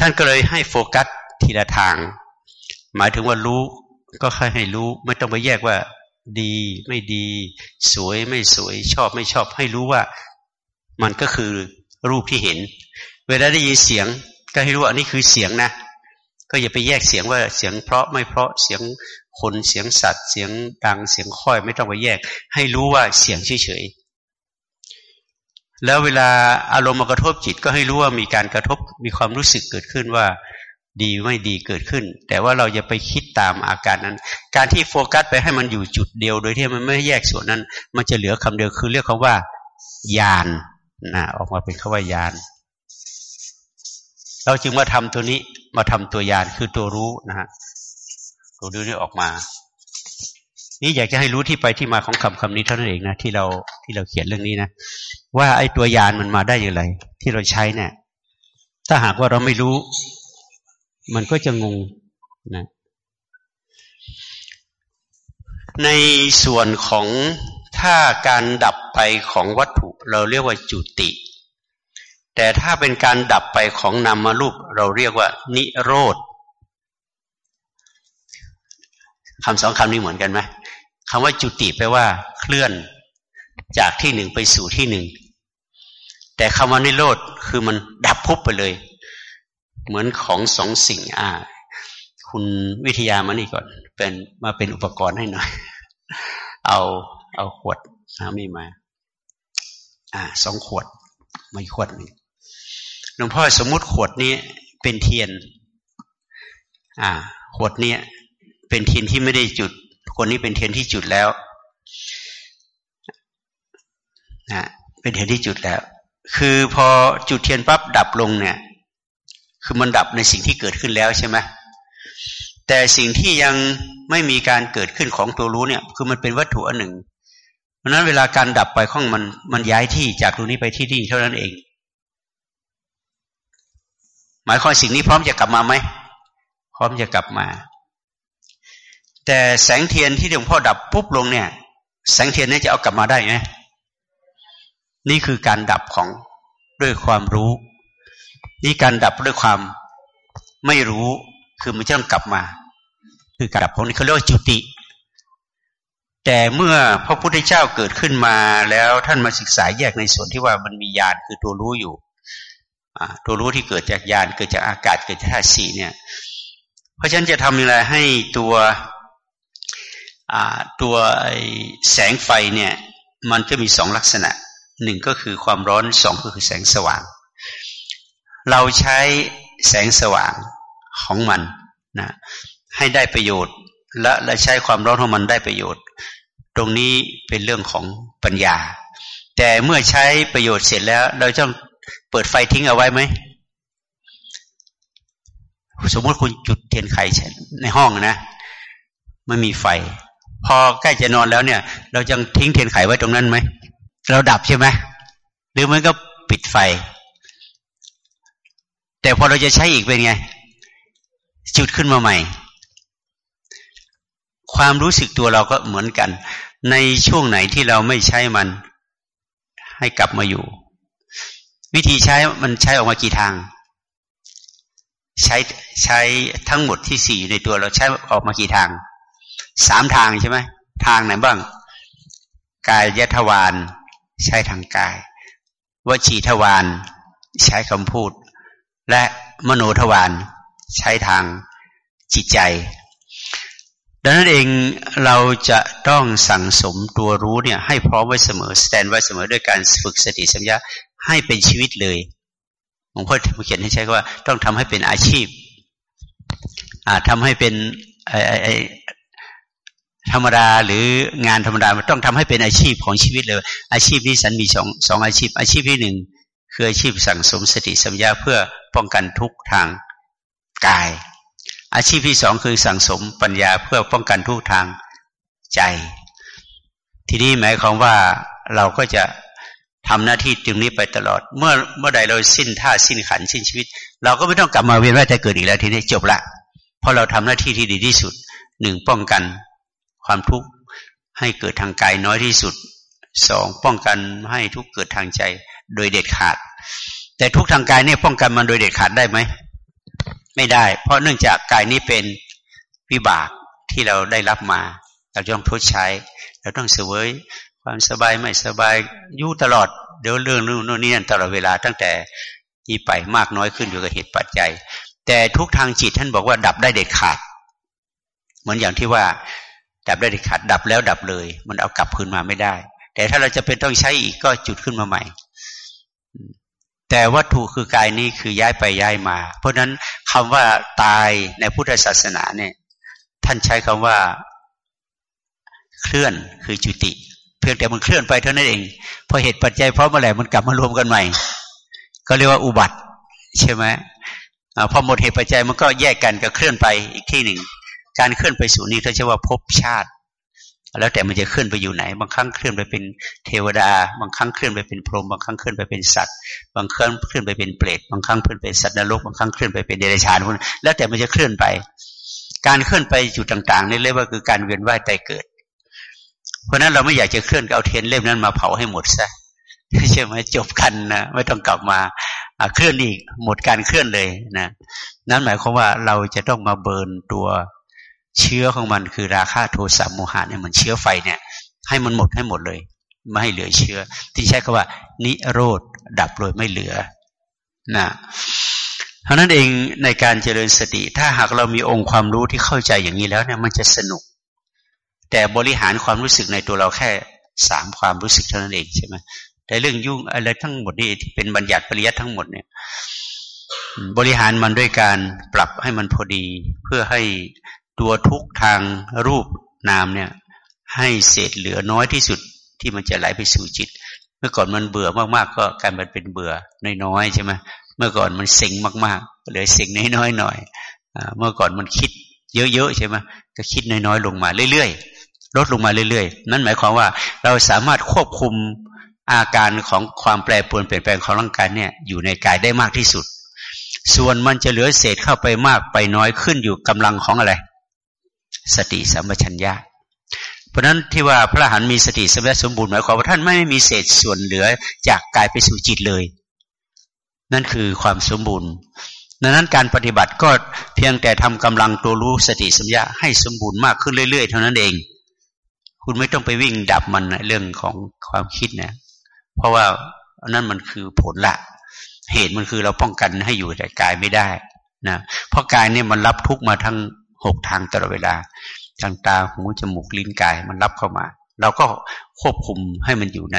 ท่านก็เลยให้โฟกัสทีละทาง หมายถึงว่ารู้ก็ค่อยให้รู้ ไม่ต้องไปแยกว่า ดีไม่ดี สวยไม่สวย ชอบไม่ชอบ ให้รู้ว่า มันก็คือรูปที่เห็น เวลาได้ยินเสียง ก็ให้รู้ว่านี่คือเสียงนะก็อย่าไปแยกเสียงว่าเสียงเพราะไม่เพราะเสียง คนเสียงสัตว์ เสียงดังเสียงค่อยไม่ต้องไปแยก ให้รู้ว่าเสียงเฉยๆแล้วเวลาอารมณ์มากระทบจิตก็ให้รู้ว่ามีการกระทบมีความรู้สึกเกิดขึ้นว่าดีไม่ดีเกิดขึ้น แต่ว่าเราจะไปคิดตามอาการนั้น การที่โฟกัสไปให้มันอยู่จุดเดียว โดยที่มันไม่แยกส่วนนั้น มันจะเหลือคำเดียวคือเรียกคาว่ายานนะออกมาเป็นคาว่ายานเราจึงมาทำตัวนี้มาทำตัวยานคือตัวรู้นะฮะ ตัวรู้นี้ออกมา นี่อยากจะให้รู้ที่ไปที่มาของคำคำนี้เท่านั้นเองนะที่เราที่เราเขียนเรื่องนี้นะว่าไอ้ตัวยานมันมาได้อย่างไร ที่เราใช้เนี่ย ถ้าหากว่าเราไม่รู้ มันก็จะงงนะในส่วนของถ้าการดับไปของวัตถุ เราเรียกว่าจุติ แต่ถ้าเป็นการดับไปของนามรูป เราเรียกว่า นิโรธ คำสองคำนี้เหมือนกันไหมคำว่าจุติแปลว่า เคลื่อนจากที่หนึ่งไปสู่ที่หนึ่ง แต่คำว่านิโรธคือมันดับพุบไปเลย เหมือนของสองสิ่ง อ่า คุณวิทยามานี่ก่อน เป็นมาเป็นอุปกรณ์ให้หน่อย เอาเอาขวดน้ำนี่มา อ่าสองขวดมาขวดหนึ่งหลวงพ่อสมมุติขวดนี้เป็นเทียน อ่า ขวดนี้ เป็นเทียนที่ไม่ได้จุด คนนี้เป็นเทียนที่จุดแล้วนะเป็นเทียนที่จุดแล้ว คือพอจุดเทียนปั๊บดับลงเนี่ย คือมันดับในสิ่งที่เกิดขึ้นแล้วใช่ไหมแต่สิ่งที่ยังไม่มีการเกิดขึ้นของตัวรู้เนี่ย คือมันเป็นวัตถุอันหนึ่ง เพราะนั้นเวลาการดับไปของมันมันย้ายที่จากตรงนี้ไปที่นี่เท่านั้นเอง หมายความสิ่งนี้พร้อมจะกลับมาไหมพร้อมจะกลับมา แต่แสงเทียนที่หลวงพ่อดับปุ๊บลงเนี่ย แสงเทียนนี้จะเอากลับมาได้ไหมนี่คือการดับของด้วยความรู้ นี่การดับด้วยความไม่รู้คือมันจะต้องกลับมา คือการดับของนี้เขาเรียกว่าจุติ แต่เมื่อพระพุทธเจ้าเกิดขึ้นมาแล้วท่านมาศึกษาแยกในส่วนที่ว่ามันมีญาณคือตัวรู้อยู่ตัวรู้ที่เกิดจากยานเกิดจากอากาศเกิดจากธาตุสีเนี่ย เพราะฉะนั้นจะทำอะไรให้ตัว ตัวแสงไฟเนี่ยมันจะมีสองลักษณะหนึ่งก็คือความร้อนสองก็คือแสงสว่าง เราใช้แสงสว่างของมันนะให้ได้ประโยชน์ และและใช้ความร้อนของมันได้ประโยชน์ ตรงนี้เป็นเรื่องของปัญญา แต่เมื่อใช้ประโยชน์เสร็จแล้ว เราต้องเปิดไฟทิ้งเอาไว้ไหมสมมติคุณจุดเทียนไขในห้องนะไม่มีไฟ พอใกล้จะนอนแล้วเนี่ย เราจะทิ้งเทียนไขไว้ตรงนั้นไหมเราดับใช่ไหมหรือมันก็ปิดไฟ แต่พอเราจะใช้อีกเป็นไง จุดขึ้นมาใหม่ ความรู้สึกตัวเราก็เหมือนกัน ในช่วงไหนที่เราไม่ใช้มัน ให้กลับมาอยู่ วิธีใช้มันใช้ออกมากี่ทาง ใช้ใช้ทั้งหมดที่สี่ในตัวเราใช้ออกมากี่ทาง สามทางใช่ไหมทางไหนบ้าง กายยทวารใช้ทางกาย วจีทวารใช้คำพูด และมโนทวารใช้ทางจิตใจ ดังนั้นเองเราจะต้องสั่งสมตัวรู้เนี่ย ให้พร้อมไว้เสมอสแตนไว้เสมอด้วยการฝึกสติสัมยาให้เป็นชีวิตเลยหลวงพ่อเขียนให้ใช้ว่า ต้องทำให้เป็นอาชีพทำให้เป็น ธรรมดาหรืองานธรรมดามันต้องทำให้เป็นอาชีพของชีวิตเลย อาชีพนี้สันมีสองสองอาชีพ อาชีพที่หนึ่งคืออาชีพสั่งสมสติสัมยาเพื่อป้องกันทุกทางกาย อาชีพที่สองคือสั่งสมปัญญาเพื่อป้องกันทุกทางใจ ทีนี้หมายความว่าเราก็จะทำหน้าที่ตรงนี้ไปตลอด เมื่อเมื่อใดเราสิ้นท่าสิ้นขันสิ้นชีวิต เราก็ไม่ต้องกลับมาเวียนว่ายแต่เกิดอีกแล้วทีนี้จบละเพราะเราทำหน้าที่ที่ดีที่สุดหนึ่งป้องกัน ความทุกข์ให้เกิดทางกายน้อยที่สุดสองป้องกันให้ทุกเกิดทางใจโดยเด็ดขาด แต่ทุกทางกายเนี่ยป้องกันมันโดยเด็ดขาดได้ไหมไม่ได้ เพราะเนื่องจากกายนี้เป็นวิบากที่เราได้รับมา เราต้องทดใช้ เราต้องเสวยความสบายไม่สบายอยู่ตลอดเดี๋ยวเรื่องนู่นนู่นนี่นั่นตลอดเวลาตั้งแต่ที่ไปมากน้อยขึ้นอยู่กับเหตุปัจจัย แต่ทุกทางจิตท่านบอกว่าดับได้เด็ดขาด เหมือนอย่างที่ว่า ดับได้เด็ดขาดดับแล้วดับเลย มันเอากลับคืนมาไม่ได้ แต่ถ้าเราจะเป็นต้องใช้อีกก็จุดขึ้นมาใหม่ แต่วัตถุคือกายนี้คือย้ายไปย้ายมา เพราะนั้นคำว่าตายในพุทธศาสนาเนี่ย ท่านใช้คำว่า เคลื่อนคือจุติ เพียงแต่มันเคลื่อนไปเท่านั้นเองพอเหตุปัจจัยพร้อมมาแล้วมันกลับมารวมกันใหม่ ก็เรียกว่าอุบัติ ใช่ไหมพอหมดเหตุปัจจัยมันก็แยกกันก็เคลื่อนไปอีกที่หนึ่ง การเคลื่อนไปสู่นี้เขาจะว่าภพชาติ แล้วแต่มันจะเคลื่อนไปอยู่ไหน บางครั้งเคลื่อนไปเป็นเทวดา บางครั้งเคลื่อนไปเป็นพรหมบางครั้งเคลื่อนไปเป็นสัตว์ บางครั้งเคลื่อนไปเป็นเปรตบางครั้งเคลื่อนไปสัตว์นรกบางครั้งเคลื่อนไปเป็นเดรัจฉานพวกนั้นแล้วแต่มันจะเคลื่อนไป การเคลื่อนไปจุดต่างๆนี่เรียกว่าคือการเวียนว่ายตายเกิด เพราะนั้นเราไม่อยากจะเคลื่อนเอาเทียนเล่มนั้นมาเผาให้หมดซะใช่ไหมจบกันนะไม่ต้องกลับมาเคลื่อนอีกหมดการเคลื่อนเลยนะนั้นหมายความว่าเราจะต้องมาเบิร์นตัว เชื้อของมันคือราคาโทสะโมหะเนี่ยมันเชื้อไฟเนี่ย ให้มันหมดให้หมดเลย ไม่ให้เหลือเชื้อ ที่ใช้คำว่า นิโรธดับเลยไม่เหลือนะเพราะนั้นเองในการเจริญสติ ถ้าหากเรามีองค์ความรู้ที่เข้าใจอย่างนี้แล้วเนี่ยมันจะสนุก แต่บริหารความรู้สึกในตัวเราแค่สามความรู้สึกเท่านั้นเองใช่ไหมแต่เรื่องยุ่งอะไรทั้งหมดนี่ที่เป็นบัญญัติปริยัติทั้งหมดเนี่ย บริหารมันด้วยการปรับให้มันพอดีเพื่อให้ ตัวทุกทางรูปนามเนี่ย ให้เศษเหลือน้อยที่สุดที่มันจะไหลไปสู่จิต เมื่อก่อนมันเบื่อมากๆก็กลายเป็นเป็นเบื่อน้อยๆใช่ไหมเมื่อก่อนมันเซ็งมากๆเหลือเซ็งน้อยๆหน่อยเมื่อก่อนมันคิดเยอะๆใช่ไหมก็คิดน้อยๆลงมาเรื่อยๆลดลงมาเรื่อยๆ นั่นหมายความว่าเราสามารถควบคุมอาการของความแปรปรวนเปลี่ยนแปลงของร่างกายเนี่ยอยู่ในกายได้มากที่สุด ส่วนมันจะเหลือเศษเข้าไปมากไปน้อยขึ้นอยู่กำลังของอะไร สติสัมปชัญญะ เพราะนั้นที่ว่าพระหันมีสติสัมปชัญญะสมบูรณ์หมายความว่าท่านไม่มีเศษส่วนเหลือจากกายไปสู่จิตเลย นั่นคือความสมบูรณ์ดังนั้นการปฏิบัติก็เพียงแต่ทำกำลังตัวรู้สติสัมปชัญญะให้สมบูรณ์มากขึ้นเรื่อยๆ เท่านั้นเอง คุณไม่ต้องไปวิ่งดับมันเรื่องของความคิดนะเพราะว่านั่นมันคือผลละ เหตุมันคือเราป้องกันให้อยู่แต่กายไม่ได้นะเพราะกายเนี่ยมันรับทุกมาทั้ง หกทางตลอดเวลาทางตาหูจมูกลิ้นกายมันรับเข้ามา เราก็ควบคุมให้มันอยู่ใน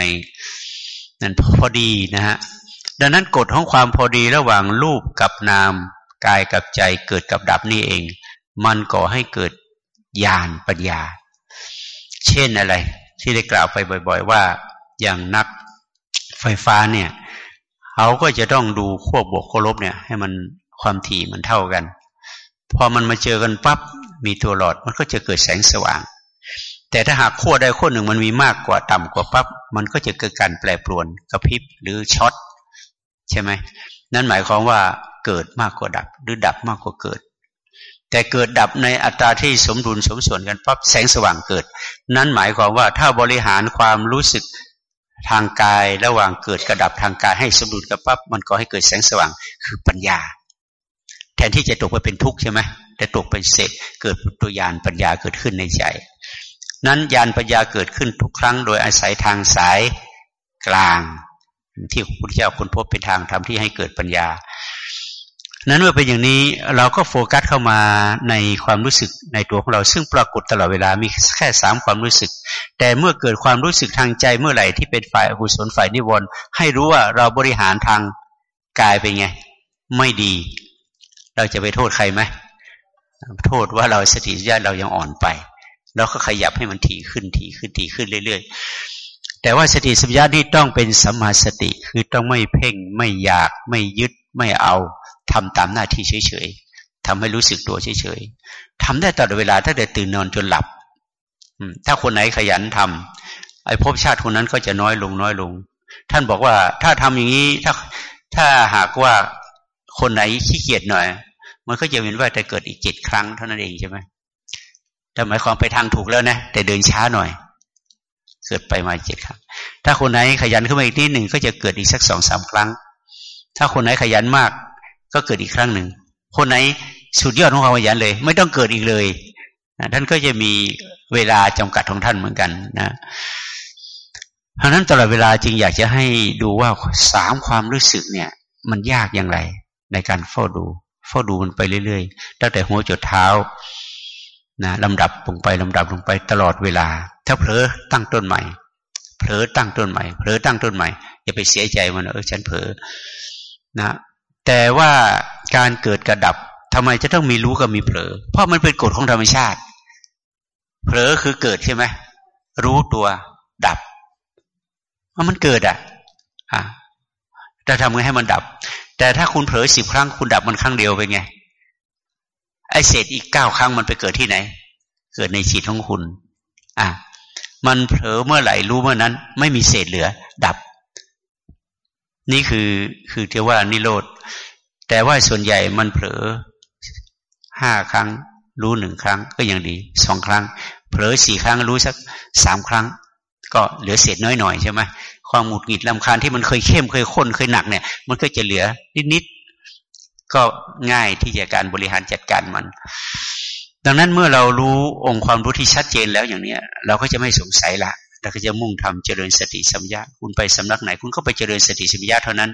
นั้นพอดีนะฮะดังนั้นกฎของความพอดีระหว่างรูปกับนามกายกับใจเกิดกับดับนี่เอง มันก่อให้เกิดญาณปัญญา เช่นอะไร ที่ได้กล่าวไปบ่อย ๆ ว่าอย่างนักไฟฟ้าเนี่ยเขาก็จะต้องดูขั้วบวกขั้วลบเนี่ย ให้มันความถี่มันเท่ากัน พอมันมาเจอกันปั๊บมีตัวหลอดมันก็จะเกิดแสงสว่าง แต่ถ้าหากขั้วใดขั้วหนึ่งมันมีมากกว่าต่ำกว่าปั๊บมันก็จะเกิดการแปรปรวนกระพริบหรือช็อตใช่ไหมนั่นหมายความว่าเกิดมากกว่าดับ หรือดับมากกว่าเกิด แต่เกิดดับในอัตราที่สมดุลสมส่วนกันปั๊บแสงสว่างเกิด นั้นหมายความว่าถ้าบริหารความรู้สึกทางกายระหว่างเกิดกระดับทางกายให้สมดุลกันปั๊บมันก็ให้เกิดแสงสว่างคือปัญญา ทนที่จะตกไปเป็นทุกข์ใช่ไหมแต่ตกเป็นเศษเกิดตัวยานปัญญาเกิดขึ้นในใจ นั้นยานปัญญาเกิดขึ้นทุกครั้ง โดยอาศัยทางสายกลาง ที่พระพุทธเจ้าคนพบเป็นทางทำที่ให้เกิดปัญญา นั้นเมื่อเป็นอย่างนี้เราก็โฟกัสเข้ามาในความรู้สึกในตัวของเราซึ่งปรากฏตลอดเวลามีแค่สามความรู้สึก แต่เมื่อเกิดความรู้สึกทางใจเมื่อไหร่ที่เป็นฝ่ายอกุศลฝ่ายนิวรณ์ให้รู้ว่าเราบริหารทางกายเป็นไง ไม่ดี เราจะไปโทษใครไหมโทษว่าเราสติสัมยาเรายังอ่อนไปเราก็ขยับให้มันถี่ขึ้นถี่ขึ้นถี่ขึ้นเรื่อยๆ แต่ว่าสติสัมยานี่ต้องเป็นสัมมาสติคือต้องไม่เพ่งไม่อยากไม่ยึดไม่เอาทำตามหน้าที่เฉยๆทำให้รู้สึกตัวเฉยๆทำได้ตลอดเวลาตั้งแต่ตื่นนอนจนหลับถ้าคนไหนขยันทำไอ้ภพชาติคนนั้นก็จะน้อยลงน้อยลง ท่านบอกว่าถ้าทำอย่างนี้ถ้าถ้าหากว่า คนไหนขี้เกียจหน่อย มันก็จะเป็นว่าจะเกิดอีกเจ็ดครั้งเท่านั้นเองใช่ไหมแต่หมายความไปทางถูกแล้วนะแต่เดินช้าหน่อย เกิดไปมาเจ็ดครั้ง ถ้าคนไหนขยันขึ้นมาอีกนิดหนึ่งก็จะเกิดอีกสักสองสามครั้ง ถ้าคนไหนขยันมาก ก็เกิดอีกครั้งหนึ่ง คนไหนสุดยอดของความขยันเลย ไม่ต้องเกิดอีกเลยท่านก็จะมีเวลาจำกัดของท่านเหมือนกันนะเพราะนั้นตลอดเวลาจึงอยากจะให้ดูว่าสามความรู้สึกเนี่ย มันยากอย่างไร ในการเฝ้าดูเฝ้าดูมันไปเรื่อยๆตั้งแต่หัวจดเท้านะลำดับลงไปลำดับลงไปตลอดเวลา ถ้าเผลอตั้งต้นใหม่เผลอตั้งต้นใหม่เผลอตั้งต้นใหม่อย่าไปเสียใจมันเออฉันเผลอนะ แต่ว่าการเกิดกระดับทำไมจะต้องมีรู้กับมีเผลอ เพราะมันเป็นกฎของธรรมชาติ เผลอคือเกิดใช่ไหมรู้ตัวดับเพราะมันเกิดอะอะจะทำไงให้มันดับ แต่ถ้าคุณเผลอสิบครั้งคุณดับมันครั้งเดียวเป็นไง ไอเศษอีกเก้าครั้งมันไปเกิดที่ไหน เกิดในจิตของคุณ อะ มันเผลอเมื่อไหร่รู้เมื่อนั้น ไม่มีเศษเหลือ ดับ นี่คือคือเทว่านิโรธ แต่ว่าส่วนใหญ่มันเผลอห้าครั้ง รู้หนึ่งครั้ง ก็ยังดีสองครั้ง เผลอสี่ครั้งรู้สักสามครั้ง ก็เหลือเศษน้อยหน่อยใช่ไหม ความหงุดหงิดลำคาญที่มันเคยเข้มเคยข้นเคยหนักเนี่ย มันก็จะเหลือนิดก็ง่ายที่จะการบริหารจัดการมัน ดังนั้นเมื่อเรารู้องค์ความรู้ที่ชัดเจนแล้วอย่างเนี้ย เราก็จะไม่สงสัยละเราก็จะมุ่งทำเจริญสติสัมยาคุณไปสำนักไหน คุณก็ไปเจริญสติสัมยาเท่านั้น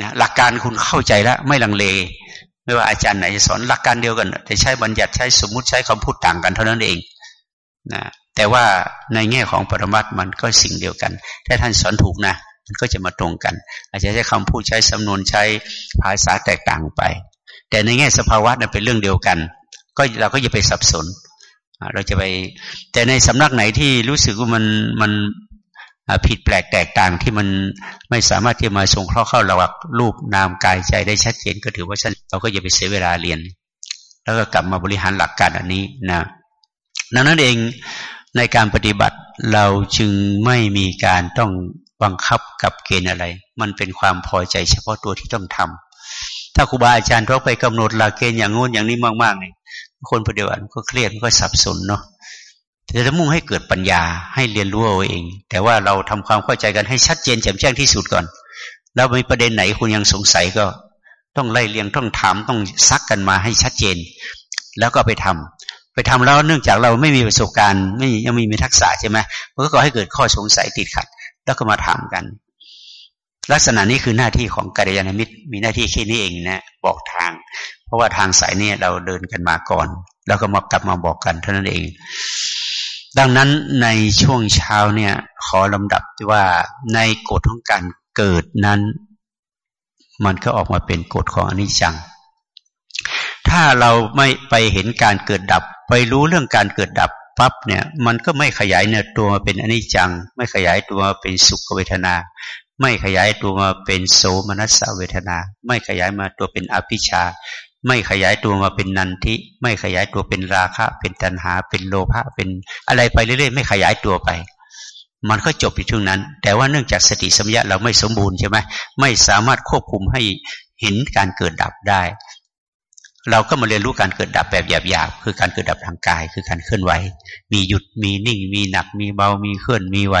นะหลักการคุณเข้าใจแล้วไม่ลังเล ไม่ว่าอาจารย์ไหนจะสอนหลักการเดียวกัน แต่ใช้บัญญัติใช้สมมุติใช้คำพูดต่างกันเท่านั้นเองนะ แต่ว่าในแง่ของปรมัตมันก็สิ่งเดียวกัน ถ้าท่านสอนถูกนะ มันก็จะมาตรงกัน อาจจะใช้คำพูดใช้สำนวนใช้ภาษาแตกต่างไป แต่ในแง่สภาวะนั้นเป็นเรื่องเดียวกัน ก็เราก็อย่าไปสับสน เราจะไป แต่ในสำนักไหนที่รู้สึกว่ามันมันผิดแปลกแตกต่างที่มันไม่สามารถที่มาทรงเคราะห์เข้าระหว่างรูปนามกายใจได้ชัดเจนก็ถือว่าฉันเราก็อย่าไปเสียเวลาเรียน แล้วก็กลับมาบริหารหลักการอันนี้นะดังนั้นเอง ในการปฏิบัติเราจึงไม่มีการต้องบังคับกับเกณฑ์อะไร มันเป็นความพอใจเฉพาะตัวที่ต้องทำถ้าครูบาอาจารย์เขาไปกำหนดหลักเกณฑ์อย่างงู้นอย่างนี้มากๆเนี่ยคนปฏิบัติก็เครียดก็สับสนเนาะแต่จะมุ่งให้เกิดปัญญาให้เรียนรู้เอาเอง แต่ว่าเราทำความเข้าใจกันให้ชัดเจนแจ่มแจ้งที่สุดก่อน แล้วมีประเด็นไหนคุณยังสงสัยก็ ต้องไล่เรียงต้องถามต้องซักกันมาให้ชัดเจน แล้วก็ไปทำ ไปทำแล้วเนื่องจากเราไม่มีประสบการณ์ ไม่ยังไม่มีทักษะใช่ไหมมันก็ก่อให้เกิดข้อสงสัยติดขัด แล้วก็มาถามกัน ลักษณะนี้คือหน้าที่ของกัลยาณมิตร มีหน้าที่แค่นี้เองนะบอกทาง เพราะว่าทางสายนี้เราเดินกันมาก่อน แล้วก็มากลับมาบอกกันเท่านั้นเอง ดังนั้นในช่วงเช้าเนี่ย ขอลำดับว่าในกฎของการเกิดนั้น มันก็ออกมาเป็นกฎของอนิจจัง ถ้าเราไม่ไปเห็นการเกิดดับ ไปรู้เรื่องการเกิดดับปั๊บเนี่ย มันก็ไม่ขยายเนี่ยตัวมาเป็นอนิจจัง ไม่ขยายตัวมาเป็นสุขเวทนา ไม่ขยายตัวมาเป็นโสมนัสเวทนา ไม่ขยายมาตัวเป็นอภิชา ไม่ขยายตัวมาเป็นนันทิ ไม่ขยายตัวเป็นราคะ เป็นตัณหา เป็นโลภะ เป็นอะไรไปเรื่อยๆ ไม่ขยายตัวไป มันก็จบอยู่ช่วงนั้น แต่ว่าเนื่องจากสติสัมยาเราไม่สมบูรณ์ใช่ไหมไม่สามารถควบคุมให้เห็นการเกิดดับได้ เราก็มาเรียนรู้การเกิดดับแบบหยาบๆคือการเกิดดับทางกาย คือการเคลื่อนไหว มีหยุดมีนิ่ง มีหนัก มีเบามีเคลื่อนมีไหว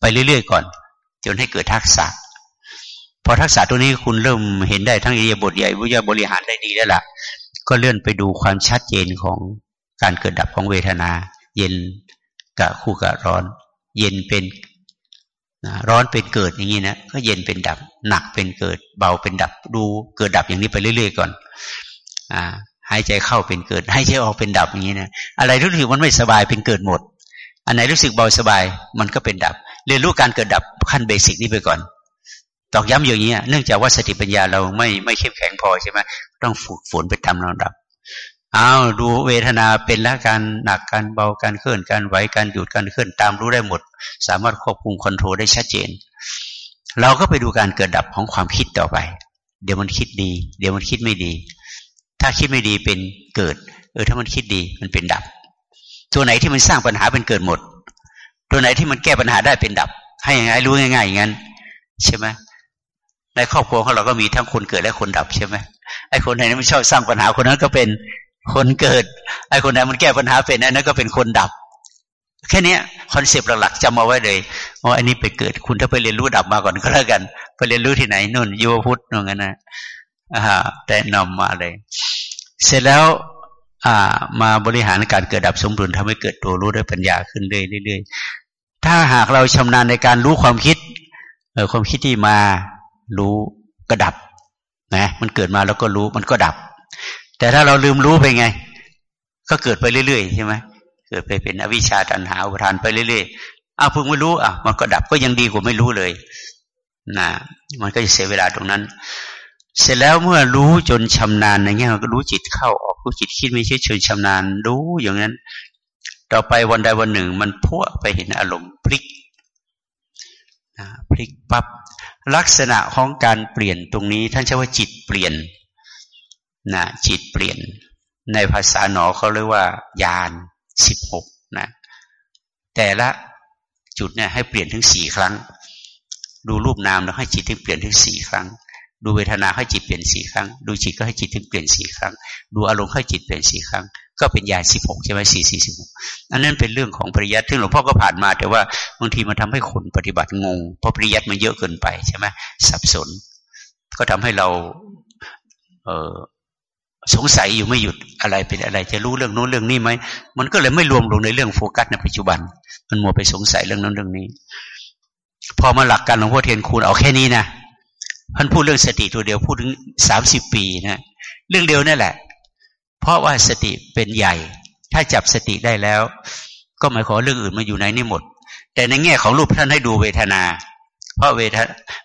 ไปเรื่อยๆก่อน จนให้เกิดทักษะพอทักษะตัวนี้คุณเริ่มเห็นได้ทั้งอิริยบถใหญ่วิทยาบริหารได้ดีแล้วล่ะ ก็เลื่อนไปดูความชัดเจนของการเกิดดับของเวทนา เย็นกับคู่กับร้อน เย็นเป็นร้อนเป็นเกิดอย่างนี้นะก็เย็นเป็นดับ หนักเป็นเกิด เบาเป็นดับดูเกิดดับอย่างนี้ไปเรื่อย ๆ ก่อน อ่า หายใจเข้าเป็นเกิด หายใจออกเป็นดับอย่างนี้นะอะไรรู้สึกมันไม่สบายเป็นเกิดหมด อันไหนรู้สึกเบาสบายมันก็เป็นดับ เรียนรู้การเกิดดับขั้นเบสิกนี้ไปก่อน ตอกย้ำอย่างนี้เนื่องจากว่าสติปัญญาเราไม่ไม่เข้มแข็งพอใช่ไหมต้องฝึกฝนไปตามลำดับเอาวดูเวทนาเป็นละการหนักการเบาการเคลื่อนการไหวการหยุดการเคลื่อนตามรู้ได้หมด สามารถควบคุมคอนโทรลได้ชัดเจน เราก็ไปดูการเกิดดับของความคิดต่อไป เดี๋ยวมันคิดดี เดี๋ยวมันคิดไม่ดี ถ้าคิดไม่ดีเป็นเกิด เออถ้ามันคิดดีมันเป็นดับ ตัวไหนที่มันสร้างปัญหาเป็นเกิดหมด ตัวไหนที่มันแก้ปัญหาได้เป็นดับ ให้ยังไงรู้ง่ายๆอย่างนั้นใช่ไหมในครอบครัวของเราก็มีทั้งคนเกิดและคนดับใช่ไหมไอ้คนไหนมันชอบสร้างปัญหาคนนั้นก็เป็นคนเกิด ไอ้คนไหนมันแก้ปัญหาเป็นไอ้นั้นก็เป็นคนดับ แค่นี้คอนเซปต์หลักๆจำมาไว้เลยว่าอันนี้ไปเกิดคุณถ้าไปเรียนรู้ดับมาก่อนก็แล้วกัน ไปเรียนรู้ที่ไหนนู่นยูพุทธนู่นนะ อ่าแต่นำมาเลย เสร็จแล้วอ่ามาบริหารการเกิดดับสมดุลทำให้เกิดตัวรู้ด้วยปัญญาขึ้นเรื่อยๆถ้าหากเราชำนาญในการรู้ความคิดเออความคิดที่มารู้ก็ดับนะมันเกิดมาแล้วก็รู้มันก็ดับ แต่ถ้าเราลืมรู้ไปไง ก็เกิดไปเรื่อยๆใช่ไหมเกิดไปเป็นอวิชชาตันหาอุทานไปเรื่อยๆอ้าวเพิ่งไม่รู้อะมันก็ดับก็ยังดีกว่าไม่รู้เลยนะมันก็จะเสียเวลาตรงนั้น เสร็จแล้วเมื่อรู้จนชำนาญในเงี้ยก็รู้จิตเข้าออกรู้จิตคิดไม่ใช่เชิญชำนาญรู้อย่างนั้น ต่อไปวันใดวันหนึ่ง มันพุ่งไปเห็นอารมณ์พลิกพลิกปับ๊บลักษณะของการเปลี่ยนตรงนี้ ท่านใช้ว่าจิตเปลี่ยนนะจิตเปลี่ยน ในภาษาหนอเขาเรียกว่า ยานสิบหกนะแต่ละจุดเนี่ยให้เปลี่ยนถึงสี่ครั้ง ดูรูปนามแล้วให้จิตถึงเปลี่ยนถึงสี่ครั้ง ดูเวทนาให้จิตเปลี่ยนสี่ครั้ง ดูจิตก็ให้จิตถึงเปลี่ยนสี่ครั้ง ดูอารมณ์ให้จิตเปลี่ยนสี่ครั้ง ก็เป็นญาสิบหกใช่ไหมสี่สี่สิบหกอันนั้นเป็นเรื่องของปริยัติที่หลวงพ่อก็ผ่านมา แต่ว่าบางทีมันทำให้คนปฏิบัติงง เพราะปริยัติมันเยอะเกินไปใช่ไหมสับสน ก็ทำให้เราเออสงสัยอยู่ไม่หยุดอะไรเป็นอะไร จะรู้เรื่องโน้นเรื่องนี้ไหมมันก็เลยไม่รวมลงในเรื่องโฟกัสในปัจจุบัน มันมัวไปสงสัยเรื่องนั้นเรื่องนี้ พอมาหลักการหลวงพ่อเทียนคูณเอาแค่นี้นะ ท่านพูดเรื่องสติตัวเดียวพูดถึงสามสิบปีนะเรื่องเดียวนั่นแหละ เพราะว่าสติเป็นใหญ่ ถ้าจับสติได้แล้ว ก็หมายความเรื่องอื่นมาอยู่ในนี่หมด แต่ในแง่ของรูปท่านให้ดูเวทนา เพราะเวท